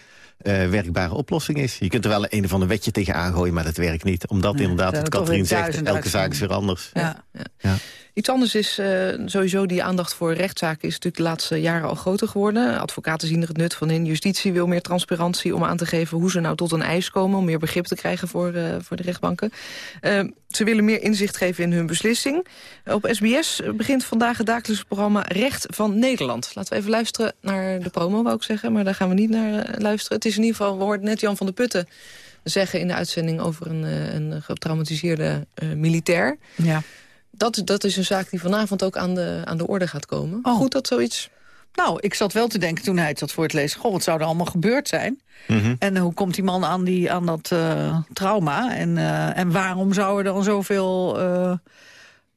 werkbare oplossing is. Je kunt er wel een of ander wetje tegen aangooien, maar dat werkt niet. Omdat Nee, inderdaad, wat Katrien zegt, elke zaak is weer anders. Ja. Ja. Iets anders is eh, sowieso die aandacht voor rechtszaken... is natuurlijk de laatste jaren al groter geworden. Advocaten zien er het nut van in. Justitie wil meer transparantie om aan te geven... hoe ze nou tot een eis komen, om meer begrip te krijgen voor, eh, voor de rechtbanken. Eh, ze willen meer inzicht geven in hun beslissing. Op SBS begint vandaag het dagelijkse programma Recht van Nederland. Laten we even luisteren naar de promo, wou ik zeggen. Maar daar gaan we niet naar eh, luisteren. Is in ieder geval, we hoorden net Jan van der Putten zeggen in de uitzending... over een, eh, een getraumatiseerde eh, militair. Ja. Dat, dat is een zaak die vanavond ook aan de, aan de orde gaat komen. Goed dat zoiets... Nou, ik zat wel te denken toen hij het zat voor het lezen... goh, wat zou er allemaal gebeurd zijn? Mhm. En hoe komt die man aan, die, aan dat eh, trauma? En, eh, en waarom zou er dan zoveel eh,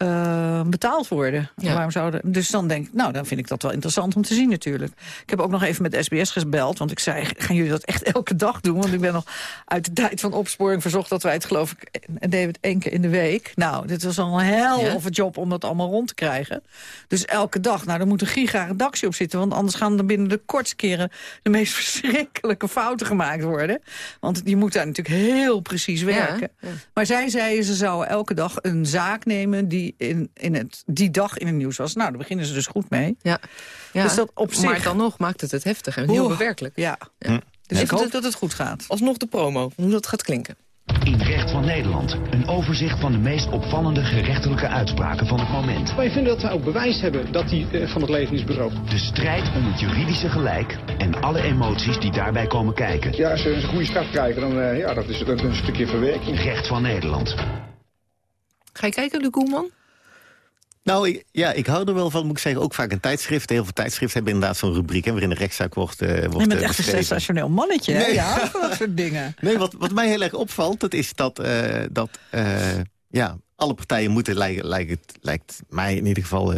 eh, betaald worden? Ja. Waarom zouden, dus dan denk ik, nou, dan vind ik dat wel interessant om te zien natuurlijk. Ik heb ook nog even met SBS gebeld, want ik zei... gaan jullie dat echt elke dag doen? Want ik ben nog uit de tijd van opsporing verzocht... dat wij het geloof ik, en het één keer in de week. Nou, dit was al een hel Ja. of een job om dat allemaal rond te krijgen. Dus elke dag, nou, er moet een giga-redactie op zitten... want anders gaan er binnen de kortste keren... de meest verschrikkelijke fouten gemaakt worden. Want die moeten daar natuurlijk heel precies werken. ja. Maar zij zeiden, ze zouden elke dag een zaak nemen... die in, in het, die dag in het nieuws was. Nou, daar beginnen ze dus goed mee. Ja. Ja, Dus dat op zich- Maar dan nog maakt het het heftig en heel bewerkelijk. Ja. Ja. Dus Even ik hoop dat het goed gaat. Alsnog de promo, hoe dat gaat klinken. In Recht van Nederland. Een overzicht van de meest opvallende gerechtelijke uitspraken van het moment. Wij vinden dat wij ook bewijs hebben dat hij eh, van het leven is beroofd. De strijd om het juridische gelijk en alle emoties die daarbij komen kijken. Ja, als ze een goede straf krijgen, dan uh, ja, dat is dat is een stukje verwerking. Recht van Nederland. Ga je kijken, Luc Koelman? Nou, ik, ja, ik hou er wel van, moet ik zeggen. Ook vaak een tijdschrift. Heel veel tijdschriften hebben inderdaad zo'n rubriek... Hè, waarin de rechtszaak wordt, uh, wordt Je bent uh, echt een sensationeel mannetje, hè? Ja, dat soort dingen. Nee, wat, wat mij heel erg opvalt, dat is dat, uh, dat ja, alle partijen moeten, lijkt, lijkt, lijkt mij in ieder geval,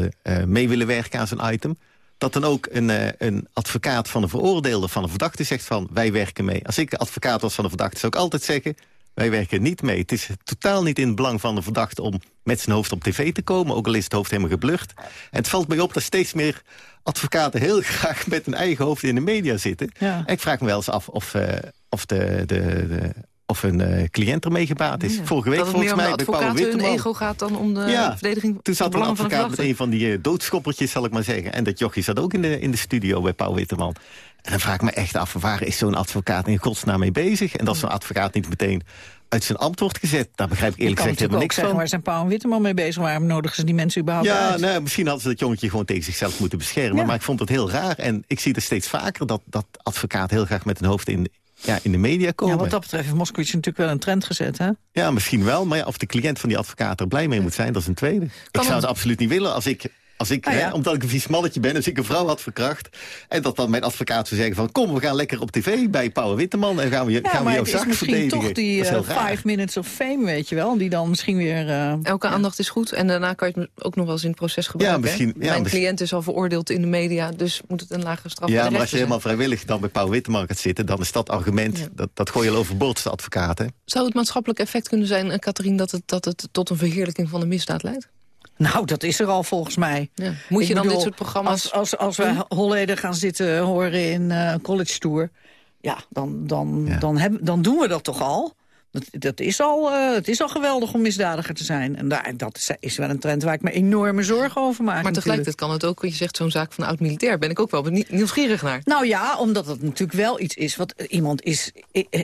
mee willen werken aan zo'n item. Dat dan ook een, een advocaat van een veroordeelde, van een verdachte zegt van... wij werken mee. Als ik advocaat was van een verdachte, zou ik altijd zeggen... Wij werken niet mee. Het is totaal niet in het belang van de verdachte om met zijn hoofd op tv te komen. Ook al is het hoofd helemaal geblucht. En het valt mij op dat steeds meer advocaten heel graag met hun eigen hoofd in de media zitten. Ja. En ik vraag me wel eens af of, uh, of, de, de, de, of een uh, cliënt ermee gebaat is. Ja. Vorige week dat het volgens meer mij bij Paul Witteman. hun ego gaat dan om de ja, verdediging Toen zat er een advocaat met een een van die uh, doodschoppertjes, zal ik maar zeggen. En dat jochie zat ook in de, in de studio bij Paul Witteman. En dan vraag ik me echt af, waar is zo'n advocaat in godsnaam mee bezig? En dat zo'n advocaat niet meteen uit zijn ambt wordt gezet. Daar begrijp ik eerlijk gezegd helemaal niks zeggen, van. Waar zijn Paul en Witteman mee bezig? Waarom nodigen ze die mensen überhaupt ja, uit? Nou, misschien hadden ze dat jongetje gewoon tegen zichzelf moeten beschermen. Ja. Maar ik vond het heel raar. En ik zie er steeds vaker dat, dat advocaat heel graag met een hoofd in, ja, in de media komen. Ja, wat dat betreft heeft Moskowitz natuurlijk wel een trend gezet, hè? Ja, misschien wel. Maar ja, of de cliënt van die advocaat er blij mee moet zijn, dat is een tweede. Kan ik zou het absoluut niet willen als ik als ik, Ah, ja. hè, omdat ik een vies mannetje ben, als ik een vrouw had verkracht... en dat dan mijn advocaat zou zeggen van... kom, we gaan lekker op tv bij Pauw Witteman... en gaan we, Ja, gaan we maar jouw het is zaak misschien verdedigen. toch die uh, raar. five minutes of fame, weet je wel... die dan misschien weer... Uh, Elke aandacht is goed en daarna kan je het ook nog wel eens in het proces gebruiken. Ja, misschien- hè? ja, Mijn misschien- cliënt is al veroordeeld in de media, dus moet het een lagere straf Ja, maar als je helemaal vrijwillig dan bij Pauw Witteman gaat zitten... dan is dat argument, dat, dat gooi je al overboord, de advocaat. Hè? Zou het maatschappelijk effect kunnen zijn, uh, Katrien, dat het, dat het tot een verheerlijking van de misdaad leidt? Nou, dat is er al volgens mij. Ja. Moet je dan bedoel, dit soort programma's... Als, als, als we Holleden gaan zitten horen in uh, College Tour... ja, dan, dan, Ja. Dan, hebben, dan doen we dat toch al. Dat, dat is al, uh, het is al geweldig om misdadiger te zijn. En daar, dat is, is wel een trend waar ik me enorme zorgen over maak. Maar tegelijkertijd kan het ook, je zegt zo'n zaak van oud-militair... ben ik ook wel nieuwsgierig naar. Nou ja, omdat het natuurlijk wel iets is wat iemand is,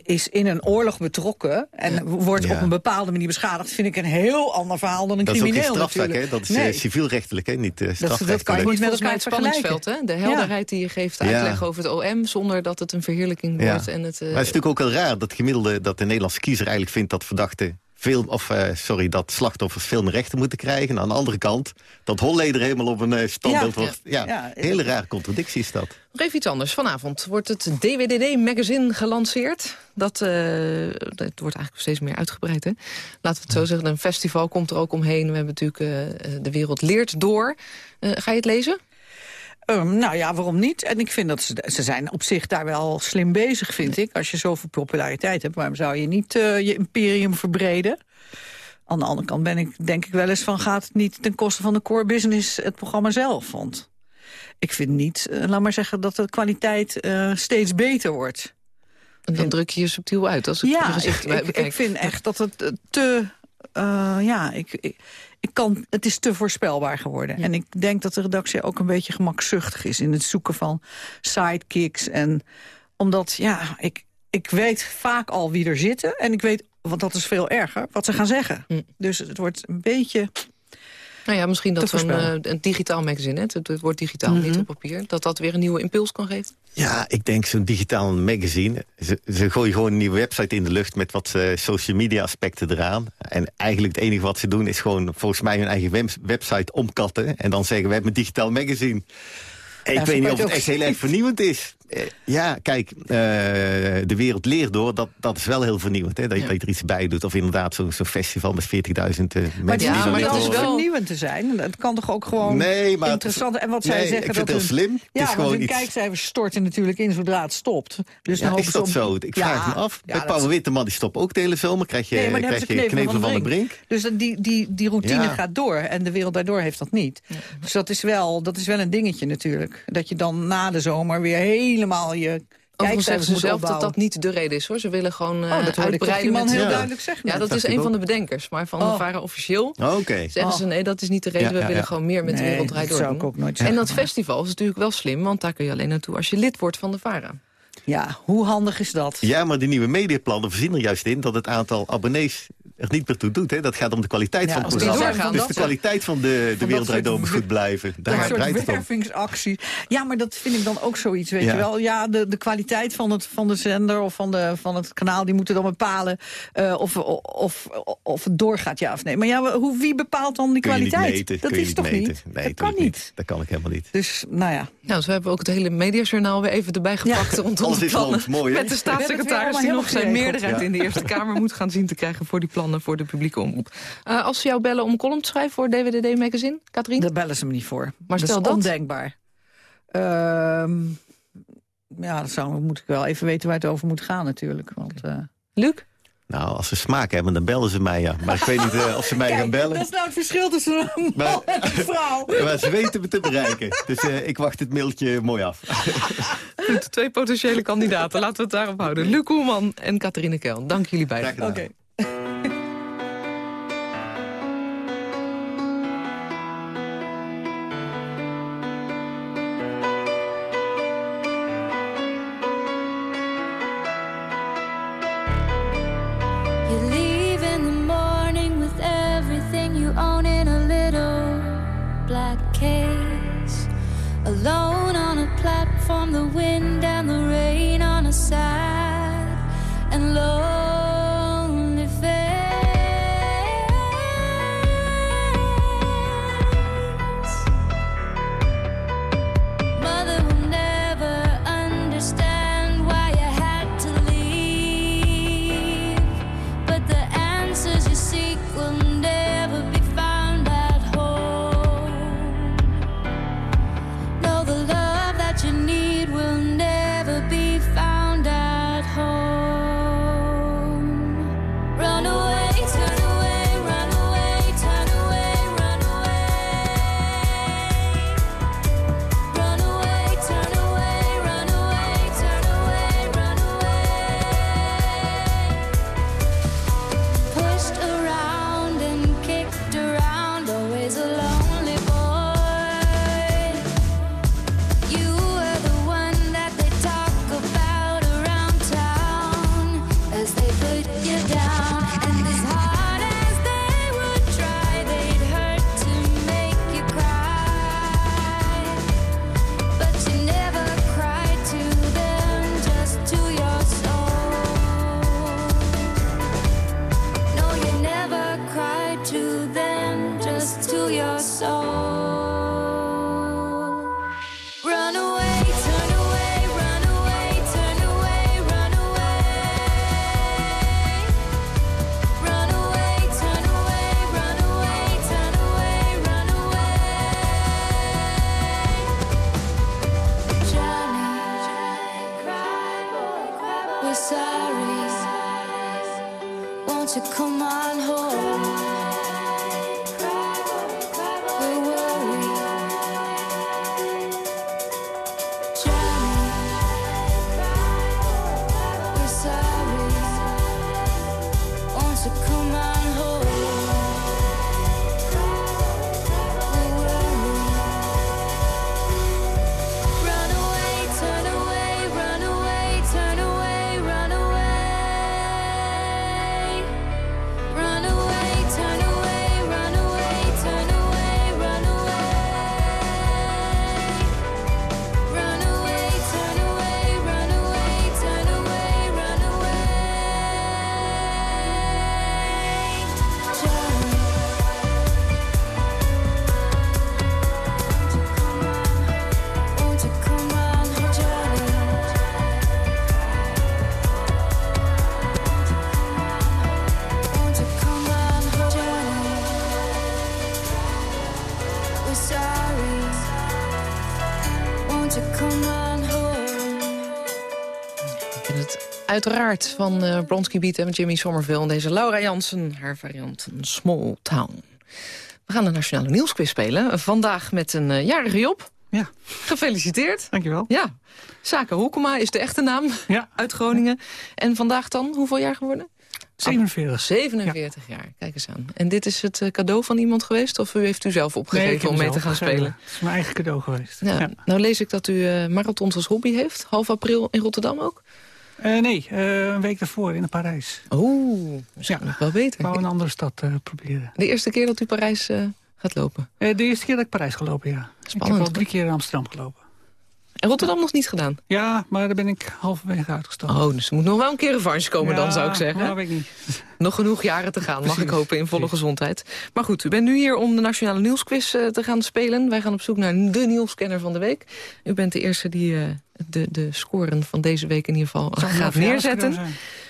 is in een oorlog betrokken... en Ja. wordt Ja. op een bepaalde manier beschadigd... vind ik een heel ander verhaal dan een Dat is ook geen crimineel strafzaak, hè? Dat is Nee. uh, civielrechtelijk, hè? Niet uh, dat kan je strafrechtelijk. niet met elkaar het spanningsveld, hè? De helderheid die je geeft, Ja. uitleggen over het OM... zonder dat het een verheerlijking Ja. wordt. En het, uh, Maar het is natuurlijk ook heel raar dat gemiddelde dat de Nederlandse kiezer eigenlijk vindt dat verdachten veel, of uh, sorry, dat slachtoffers veel meer rechten moeten krijgen. En aan de andere kant dat Holleder helemaal op een uh, standbeeld Ja. wordt. Ja, Ja. hele rare contradictie is dat. Nog even iets anders. Vanavond wordt het DWDD-magazine gelanceerd. Dat, uh, dat wordt eigenlijk steeds meer uitgebreid. Hè? Laten we het zo zeggen. Een festival komt er ook omheen. We hebben natuurlijk De Wereld Leert Door. Ga je het lezen? Um, nou ja, waarom niet? En ik vind dat ze, ze zijn op zich daar wel slim bezig, vind ik. Als je zoveel populariteit hebt, waarom zou je niet uh, je imperium verbreden? Aan de andere kant ben ik, denk ik wel eens van... gaat het niet ten koste van de core business het programma zelf? Want ik vind niet, uh, laat maar zeggen, dat de kwaliteit uh, steeds beter wordt. En dan druk je je subtiel uit als ja, je gezicht ik, ik, ik vind echt dat het te... Uh, ja, ik, ik, ik kan, het is te voorspelbaar geworden. Ja. En ik denk dat de redactie ook een beetje gemakzuchtig is... in het zoeken van sidekicks. En omdat, ja, ik, ik weet vaak al wie er zitten. En ik weet, want dat is veel erger, wat ze gaan zeggen. Hm. Dus het wordt een beetje... Nou ja, misschien dat zo'n uh, een digitaal magazine, het, het wordt digitaal, mm -hmm. niet op papier... dat dat weer een nieuwe impuls kan geven? Ja, ik denk zo'n digitaal magazine... Ze, ze gooien gewoon een nieuwe website in de lucht... met wat uh, social media aspecten eraan. En eigenlijk het enige wat ze doen... is gewoon volgens mij hun eigen web website omkatten... en dan zeggen we hebben een digitaal magazine... Ik ja, weet niet of het echt heel erg vernieuwend is. Uh, ja, kijk, uh, de wereld leert door, dat, dat is wel heel vernieuwend. Hè? Dat, ja. je, dat je er iets bij doet. Of inderdaad zo'n zo festival met 40.000 uh, mensen. Maar, ja, die maar dat is horen. vernieuwend te zijn. Het kan toch ook gewoon nee, maar interessant... En wat nee, zij zeggen ik vind dat het heel slim. Ja, het is want hun iets... kijkcijfers storten natuurlijk in zodra het stopt. Dus ja, dan is dat om... zo? Ik vraag me af. Ja, Bij Paul. Witteman, die stopt ook de hele zomer. Krijg je, nee, maar krijg je knevel, knevel van, de brink. Dus die, die, die routine gaat door. En de wereld daardoor heeft dat niet. Dus dat is, wel, dat is wel een dingetje natuurlijk. Dat je dan na de zomer weer helemaal je... Overigens zeggen ze zelf opbouwen. dat dat niet de reden is, hoor. Ze willen gewoon uh, oh, dat uitbreiden. die man met heel ja. duidelijk zeggen. Ja, dat, dat is een van de bedenkers. Maar van oh. de Vara officieel okay. zeggen ze... nee, dat is niet de reden. Ja, we ja, willen gewoon meer met nee, de wereld draait door zou ik ook nooit zeggen, En dat festival is natuurlijk wel slim... want daar kun je alleen naartoe als je lid wordt van de Vara. Ja, hoe handig is dat? Ja, maar die nieuwe mediaplannen voorzien er juist in... dat het aantal abonnees er niet meer toe doet. Hè. Dat gaat om de kwaliteit Ja, van het als die programma. Dus dat de kwaliteit van de, de Door moet goed blijven. Daar Dat draait het om. wervingsacties. Ja, maar dat vind ik dan ook zoiets, weet Ja. je wel. Ja, de, de kwaliteit van, het, van de zender of van, de, van het kanaal... die moeten dan bepalen eh, of, of, of het doorgaat, ja of nee. Maar ja, hoe, wie bepaalt dan die Kun je niet kwaliteit? meten, dat kun je is niet toch meten. niet? Nee, dat kan niet. Dat kan ik helemaal niet. Dus, nou ja. Nou, zo hebben we ook het hele mediajournaal weer even erbij gepakt. rondom Alles de is plannen. mooi? Met de We staatssecretaris die nog zijn meerderheid Ja. in de Eerste Kamer moet gaan zien te krijgen voor die plannen voor de publieke omroep. Eh, als ze jou bellen om een column te schrijven voor DWDD Magazine, Katrien? Daar bellen ze me niet voor. Maar dat stel is dat. ondenkbaar. Ehm, ja, dat zou, moet ik wel even weten waar het over moet gaan natuurlijk. Want, eh, Luc? Nou, als ze smaak hebben, dan bellen ze mij, ja. Maar ik weet niet eh, of ze mij gaan bellen. dat is nou het verschil tussen een Maar- man en een vrouw. Maar ze weten me te bereiken. Dus eh, ik wacht het mailtje mooi af. Goed, twee potentiële kandidaten. Laten we het daarop houden. Luc Koelman en Catharine Kel. Dank jullie beiden. Oké. Uiteraard van eh Blonsky Beat en Jimmy Somerville... en deze Laura Jansen, haar variant een Small Town. We gaan de Nationale Nieuwsquiz spelen. Vandaag met een eh, jarige Job. Ja. Gefeliciteerd. Dankjewel. Ja. Zaken Hoekema is de echte naam Ja. uit Groningen. En vandaag dan, hoeveel jaar geworden? 47. 47 jaar, kijk eens aan. En dit is het eh, cadeau van iemand geweest? Of u heeft u zelf opgegeven om mee te gaan gegeven. spelen? Het is mijn eigen cadeau geweest. Ja, Ja. Nou lees ik dat u eh, marathons als hobby heeft. Half april in Rotterdam ook? Eh, nee, eh, een week daarvoor in Parijs. Oeh, misschien nog wel beter. Ik wou een andere stad eh, proberen. De eerste keer dat u Parijs gaat lopen? De eerste keer dat ik Parijs gelopen, ja. Ik heb al drie keer in Amsterdam gelopen. En Rotterdam nog niet gedaan? Ja, maar daar ben ik halverwege uitgestapt. Oh, dus er moet nog wel een keer revanche komen dan, Ja, zou ik zeggen. nou, weet ik niet. Nog genoeg jaren te gaan, mag ik hopen, in volle gezondheid. Maar goed, u bent nu hier om de Nationale Nieuwsquiz eh, te gaan spelen. Wij gaan op zoek naar de nieuwscanner van de week. U bent de eerste die eh, de, de scoren van deze week in ieder geval Zou gaat neerzetten.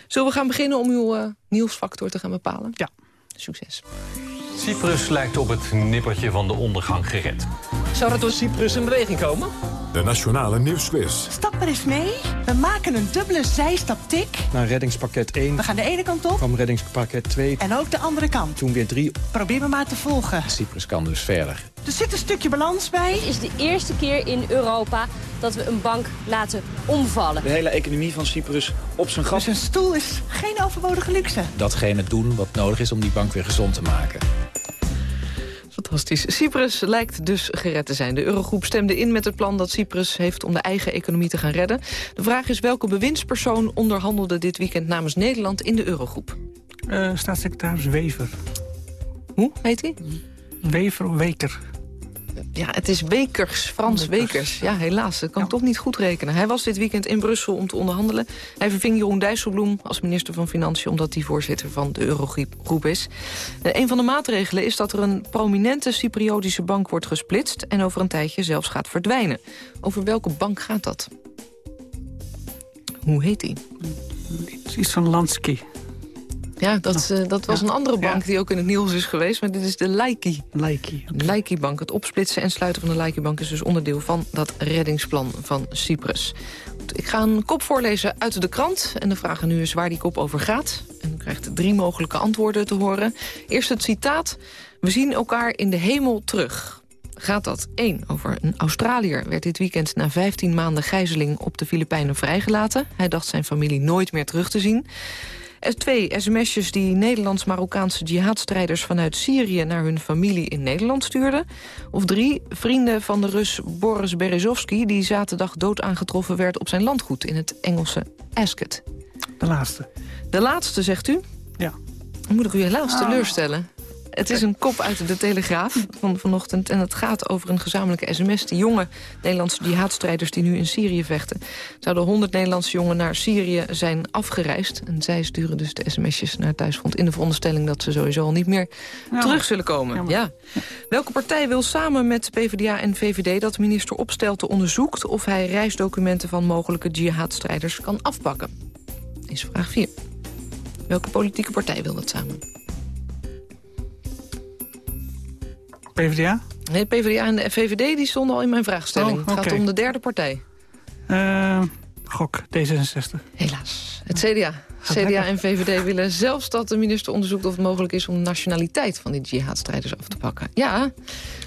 Zullen we gaan beginnen om uw eh, nieuwsfactor te gaan bepalen? Ja. Succes. Cyprus lijkt op het nippertje van de ondergang gered. Zou er door Cyprus in beweging komen? De Nationale Nieuwsquiz. Stap maar eens mee. We maken een dubbele zijstap tik. Naar reddingspakket 1 We gaan de ene kant op kwam reddingspakket 2. en ook de andere kant. Toen weer 3. Probeer me maar te volgen. Cyprus kan dus verder. Er zit een stukje balans bij. Het is de eerste keer in Europa dat we een bank laten omvallen. De hele economie van Cyprus op zijn gat. Dus een stoel is geen overbodige luxe. Datgene doen wat nodig is om die bank weer gezond te maken. Fantastisch. Cyprus lijkt dus gered te zijn. De Eurogroep stemde in met het plan dat Cyprus heeft om de eigen economie te gaan redden. De vraag is welke bewindspersoon onderhandelde dit weekend namens Nederland in de Eurogroep? Eh, staatssecretaris Wever. Hoe heet hij? Wever of Weker? Ja, het is Wekers, Frans Wekers. Ja, helaas, dat kan ik toch niet goed rekenen. Hij was dit weekend in Brussel om te onderhandelen. Hij verving Jeroen Dijsselbloem als minister van Financiën... omdat hij voorzitter van de Eurogroep is. Eh, een van de maatregelen is dat er een prominente Cypriotische bank wordt gesplitst... en over een tijdje zelfs gaat verdwijnen. Over welke bank gaat dat? Hoe heet die? Iets van Lansky. Ja, dat, eh, dat was een andere bank die ook in het nieuws is geweest. Maar dit is de Laiki. Laiki. Laiki Bank. Het opsplitsen en sluiten van de Laiki Bank... is dus onderdeel van dat reddingsplan van Cyprus. Ik ga een kop voorlezen uit de krant. En de vraag nu is waar die kop over gaat. En u krijgt drie mogelijke antwoorden te horen. Eerst het citaat. We zien elkaar in de hemel terug. Gaat dat 1 over een Australiër werd dit weekend na 15 maanden gijzeling op de Filipijnen vrijgelaten. Hij dacht zijn familie nooit meer terug te zien. Twee sms'jes die Nederlands-Marokkaanse jihadstrijders vanuit Syrië naar hun familie in Nederland stuurden. Of drie vrienden van de Rus Boris Berezovsky die zaterdag dood aangetroffen werd op zijn landgoed in het Engelse Ascot. De laatste. De laatste, zegt u? Ja. Dan moet ik u helaas teleurstellen. Het is een kop uit de Telegraaf van vanochtend. En het gaat over een gezamenlijke sms. Die jonge Nederlandse jihadstrijders die nu in Syrië vechten. Zouden 100 Nederlandse jongen naar Syrië zijn afgereisd. En zij sturen dus de sms'jes naar thuisfront... in de veronderstelling dat ze sowieso al niet meer Ja. terug zullen komen. Ja. Welke partij wil samen met PvdA en VVD... dat minister Opstelten onderzoekt... of hij reisdocumenten van mogelijke jihadstrijders kan afpakken? Is vraag 4. Welke politieke partij wil dat samen? PvdA? Nee, PvdA en de VVD die stonden al in mijn vraagstelling. Oh, Het gaat om de derde partij. Eh, gok, D66. Helaas. Het CDA. CDA en VVD willen zelfs dat de minister onderzoekt of het mogelijk is... om de nationaliteit van die jihadstrijders af te pakken. Ja,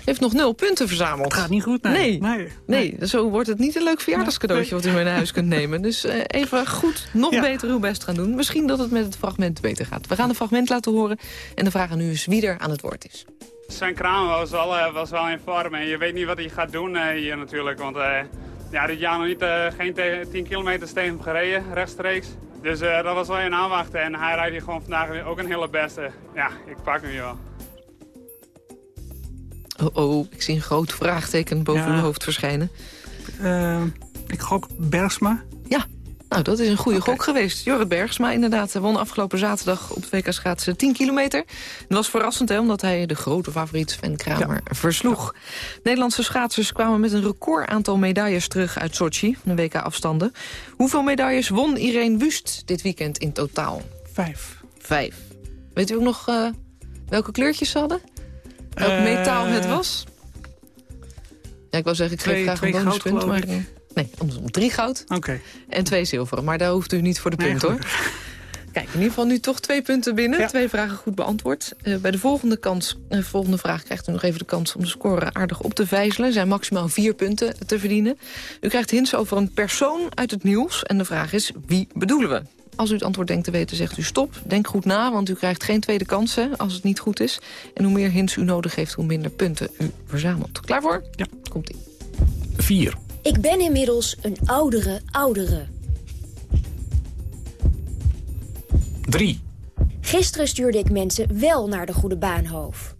heeft nog nul punten verzameld. Het gaat niet goed, nee. Nee, nee. zo wordt het niet een leuk verjaardagscadeautje... wat u mee naar huis kunt nemen. Dus eh, even goed, nog beter uw best gaan doen. Misschien dat het met het fragment beter gaat. We gaan het fragment laten horen en de vraag aan u is wie er aan het woord is. Zijn kraam was wel, eh, was wel in vorm en je weet niet wat hij gaat doen eh, hier natuurlijk. Want eh, ja, dit jaar nog niet, eh, geen te- 10 kilometer hem gereden, rechtstreeks. Dus eh, dat was wel een aanwachten en hij rijdt hier gewoon vandaag weer ook een hele beste. Ja, ik pak hem hier wel. Oh, oh, ik zie een groot vraagteken boven Ja. uw hoofd verschijnen. Eh, ik gok Bergsma. Ja, nou dat is een goede gok geweest. Jorrit Bergsma inderdaad won afgelopen zaterdag op het WK schaatsen 10 kilometer. Dat was verrassend hè, omdat hij de grote favoriet Sven Kramer versloeg. Nederlandse schaatsers kwamen met een record aantal medailles terug uit Sochi, de WK afstanden. Hoeveel medailles won Irene Wust dit weekend in totaal? Vijf. Vijf. Weet u ook nog eh, welke kleurtjes ze hadden? Welk Eh, metaal het was? Ja, ik wou zeggen, ik geef Twee- graag een bonuspunt, maar... ik. Nee, andersom. Drie goud Oké. en twee zilveren. Maar daar hoeft u niet voor de Nee, punt, hoor. Kijk, in ieder geval nu toch twee punten binnen. Twee vragen goed beantwoord. Eh, bij de volgende, kans, eh, volgende vraag krijgt u nog even de kans om de score aardig op te vijzelen. Er zijn maximaal vier punten te verdienen. U krijgt hints over een persoon uit het nieuws. En de vraag is, wie bedoelen we? Als u het antwoord denkt te weten, zegt u stop. Denk goed na, want u krijgt geen tweede kans hè, als het niet goed is. En hoe meer hints u nodig heeft, hoe minder punten u verzamelt. Klaar voor? Ja. Komt-ie. 4. Ik ben inmiddels een oudere oudere. 3. Gisteren stuurde ik mensen wel naar de Goede Baanhoof.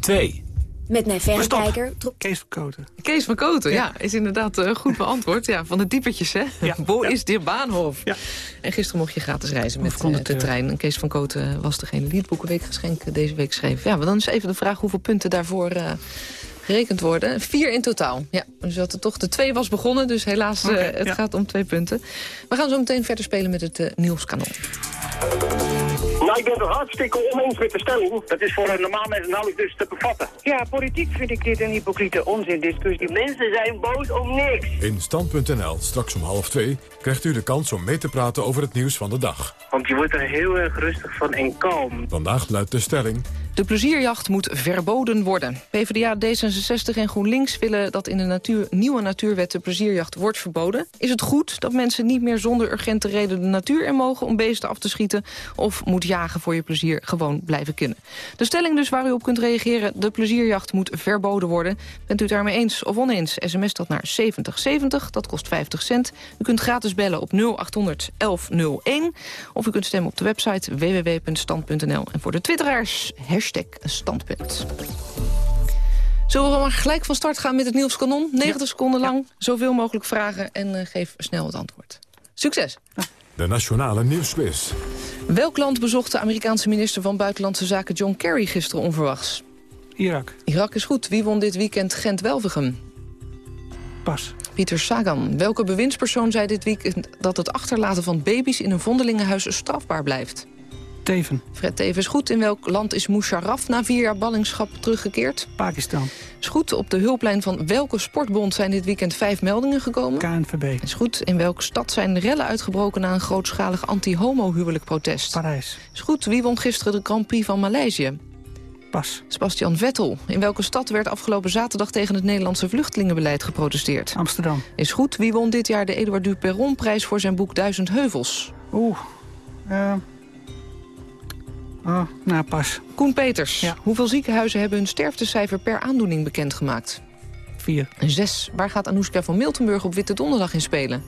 2. Met mijn verrekijker... Kees van Koten. Kees van Koten, ja, is inderdaad eh, goed beantwoord. Ja, van de diepertjes, hè? Bo is de Baanhof. Ja. En gisteren mocht je gratis reizen met eh, de conducteur. trein. En Kees van Koten was degene die het Boekenweekgeschenk eh, deze week schreef. Ja, maar dan is even de vraag hoeveel punten daarvoor eh, gerekend worden. Vier in totaal. Ja, dus dat er toch de twee was begonnen, dus helaas eh, Oké, het ja. gaat om twee punten. We gaan zo meteen verder spelen met het eh, nieuwskanon. Nou, ik ben het hartstikke oneens met de stelling. Dat is voor een normaal mens nauwelijks dus te bevatten. Ja, politiek vind ik dit een hypocriete onzindiscussie. Mensen zijn boos om niks. In Stand.nl, straks om half twee, krijgt u de kans om mee te praten over het nieuws van de dag. Want je wordt er heel erg rustig van en kalm. Vandaag luidt de stelling... De plezierjacht moet verboden worden. PvdA, D66 en GroenLinks willen dat in de natuur, nieuwe natuurwet de plezierjacht wordt verboden. Is het goed dat mensen niet meer zonder urgente reden de natuur in mogen om beesten af te schieten? Of moet jagen voor je plezier gewoon blijven kunnen? De stelling dus waar u op kunt reageren, de plezierjacht moet verboden worden. Bent u het daarmee eens of oneens? SMS dat naar 7070, dat kost 50 cent. U kunt gratis bellen op 0800 1101. Of u kunt stemmen op de website www.stand.nl. En voor de twitteraars, hashtag standpunt. Zullen we maar gelijk van start gaan met het nieuwskanon? 90 seconden lang, zoveel mogelijk vragen en eh, geef snel het antwoord. Succes! De Nationale Nieuwsquiz. Welk land bezocht de Amerikaanse minister van Buitenlandse Zaken John Kerry gisteren onverwachts? Irak. Irak is goed. Wie won dit weekend Gent-Welvegem? Pas. Pieter Sagan. Welke bewindspersoon zei dit weekend dat het achterlaten van baby's in een vondelingenhuis strafbaar blijft? Teven. Fred Teven is goed. In welk land is Musharraf na vier jaar ballingschap teruggekeerd? Pakistan. Is goed. Op de hulplijn van welke sportbond zijn dit weekend vijf meldingen gekomen? KNVB. Is goed. In welke stad zijn rellen uitgebroken na een grootschalig anti-homo-huwelijk-protest? Parijs. Is goed. Wie won gisteren de Grand Prix van Maleisië? Pas. Sebastian Vettel. In welke stad werd afgelopen zaterdag tegen het Nederlandse vluchtelingenbeleid geprotesteerd? Amsterdam. Is goed. Wie won dit jaar de Eduard Duperron-prijs voor zijn boek Duizend Heuvels? Oeh. eh Oh, nou, pas. Koen Peters. Hoeveel ziekenhuizen hebben hun sterftecijfer per aandoening bekendgemaakt? Vier. Zes. Waar gaat Anoushka van Miltenburg op Witte Donderdag in spelen?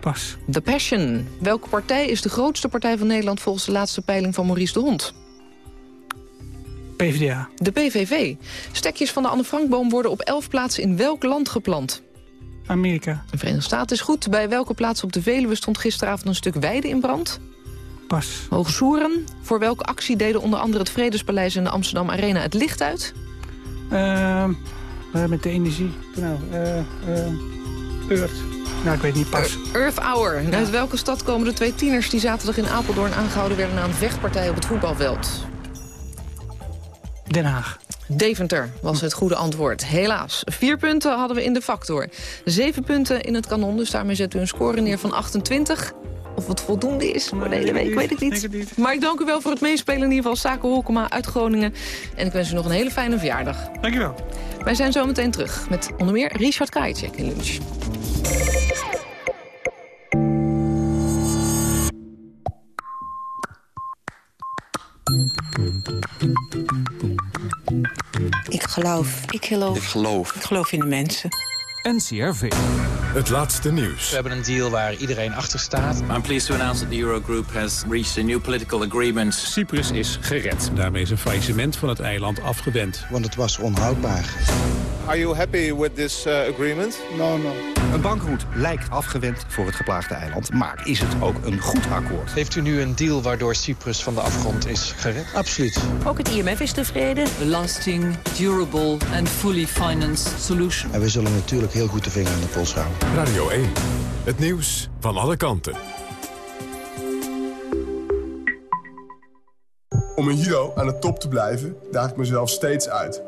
Pas. The Passion. Welke partij is de grootste partij van Nederland volgens de laatste peiling van Maurice de Hond? PvdA. De PVV. Stekjes van de Anne Frankboom worden op elf plaatsen in welk land geplant? Amerika. De Verenigde Staten is goed. Bij welke plaats op de Veluwe stond gisteravond een stuk weide in brand? Pas. Hoogsoeren. Voor welke actie deden onder andere het Vredespaleis en de Amsterdam Arena het licht uit? Ehm, eh, met de energie. Nou, eh eh Earth. Nou, ik weet niet pas. Earth Hour. Uit welke stad komen de twee tieners die zaterdag in Apeldoorn aangehouden werden na een vechtpartij op het voetbalveld? Den Haag. Deventer was het goede antwoord. Helaas. Vier punten hadden we in de factor. Zeven punten in het kanon, dus daarmee zet u een score neer van 28. Of het voldoende is voor de hele week, weet ik niet. Maar ik dank u wel voor het meespelen. In ieder geval Saken Holkema uit Groningen. En ik wens u nog een hele fijne verjaardag. Dankjewel. Wij zijn zo meteen terug met onder meer Richard Krajicek in lunch. Ik geloof. Ik geloof. Ik geloof. Ik geloof in de mensen. NCRV. Het laatste nieuws. We hebben een deal waar iedereen achter staat. I'm pleased to announce that the Eurogroup has reached a new political agreement. Cyprus is gered. Daarmee is een faillissement van het eiland afgewend. Want het was onhoudbaar. Are you happy with this uh, agreement? No, no. Een bankroet lijkt afgewend voor het geplaagde eiland. Maar is het ook een goed akkoord? Heeft u nu een deal waardoor Cyprus van de afgrond is gered? Absoluut. Ook het IMF is tevreden. A lasting, durable and fully financed solution. En we zullen natuurlijk heel goed de vinger aan de pols houden. Radio 1. Het nieuws van alle kanten. Om een Hero aan de top te blijven, daag ik mezelf steeds uit.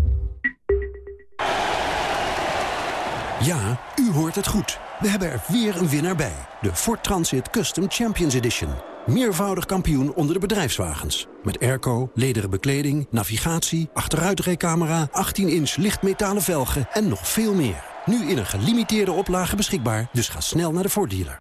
Ja, u hoort het goed. We hebben er weer een winnaar bij. De Ford Transit Custom Champions Edition. Meervoudig kampioen onder de bedrijfswagens. Met airco, lederen bekleding, navigatie, achteruitrijcamera... 18-inch lichtmetalen velgen en nog veel meer. Nu in een gelimiteerde oplage beschikbaar, dus ga snel naar de Ford dealer.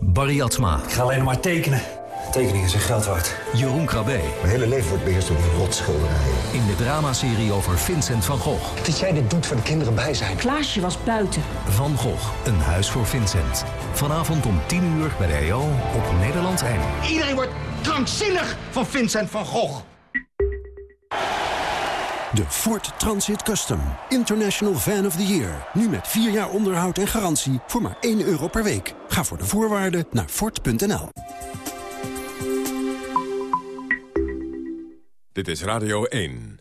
Barry Atsma. Ik ga alleen maar tekenen. Tekeningen zijn geld waard. Jeroen Krabbe. Mijn hele leven wordt beheerst door die rotschilderijen. In de dramaserie over Vincent van Gogh. Dat jij dit doet voor de kinderen bij zijn. Klaasje was buiten. Van Gogh, een huis voor Vincent. Vanavond om 10 uur bij de EO op Nederland 1. Iedereen wordt krankzinnig van Vincent van Gogh. De Ford Transit Custom. International Van of the Year. Nu met 4 jaar onderhoud en garantie voor maar 1 euro per week. Ga voor de voorwaarden naar Ford.nl. Dit is Radio 1.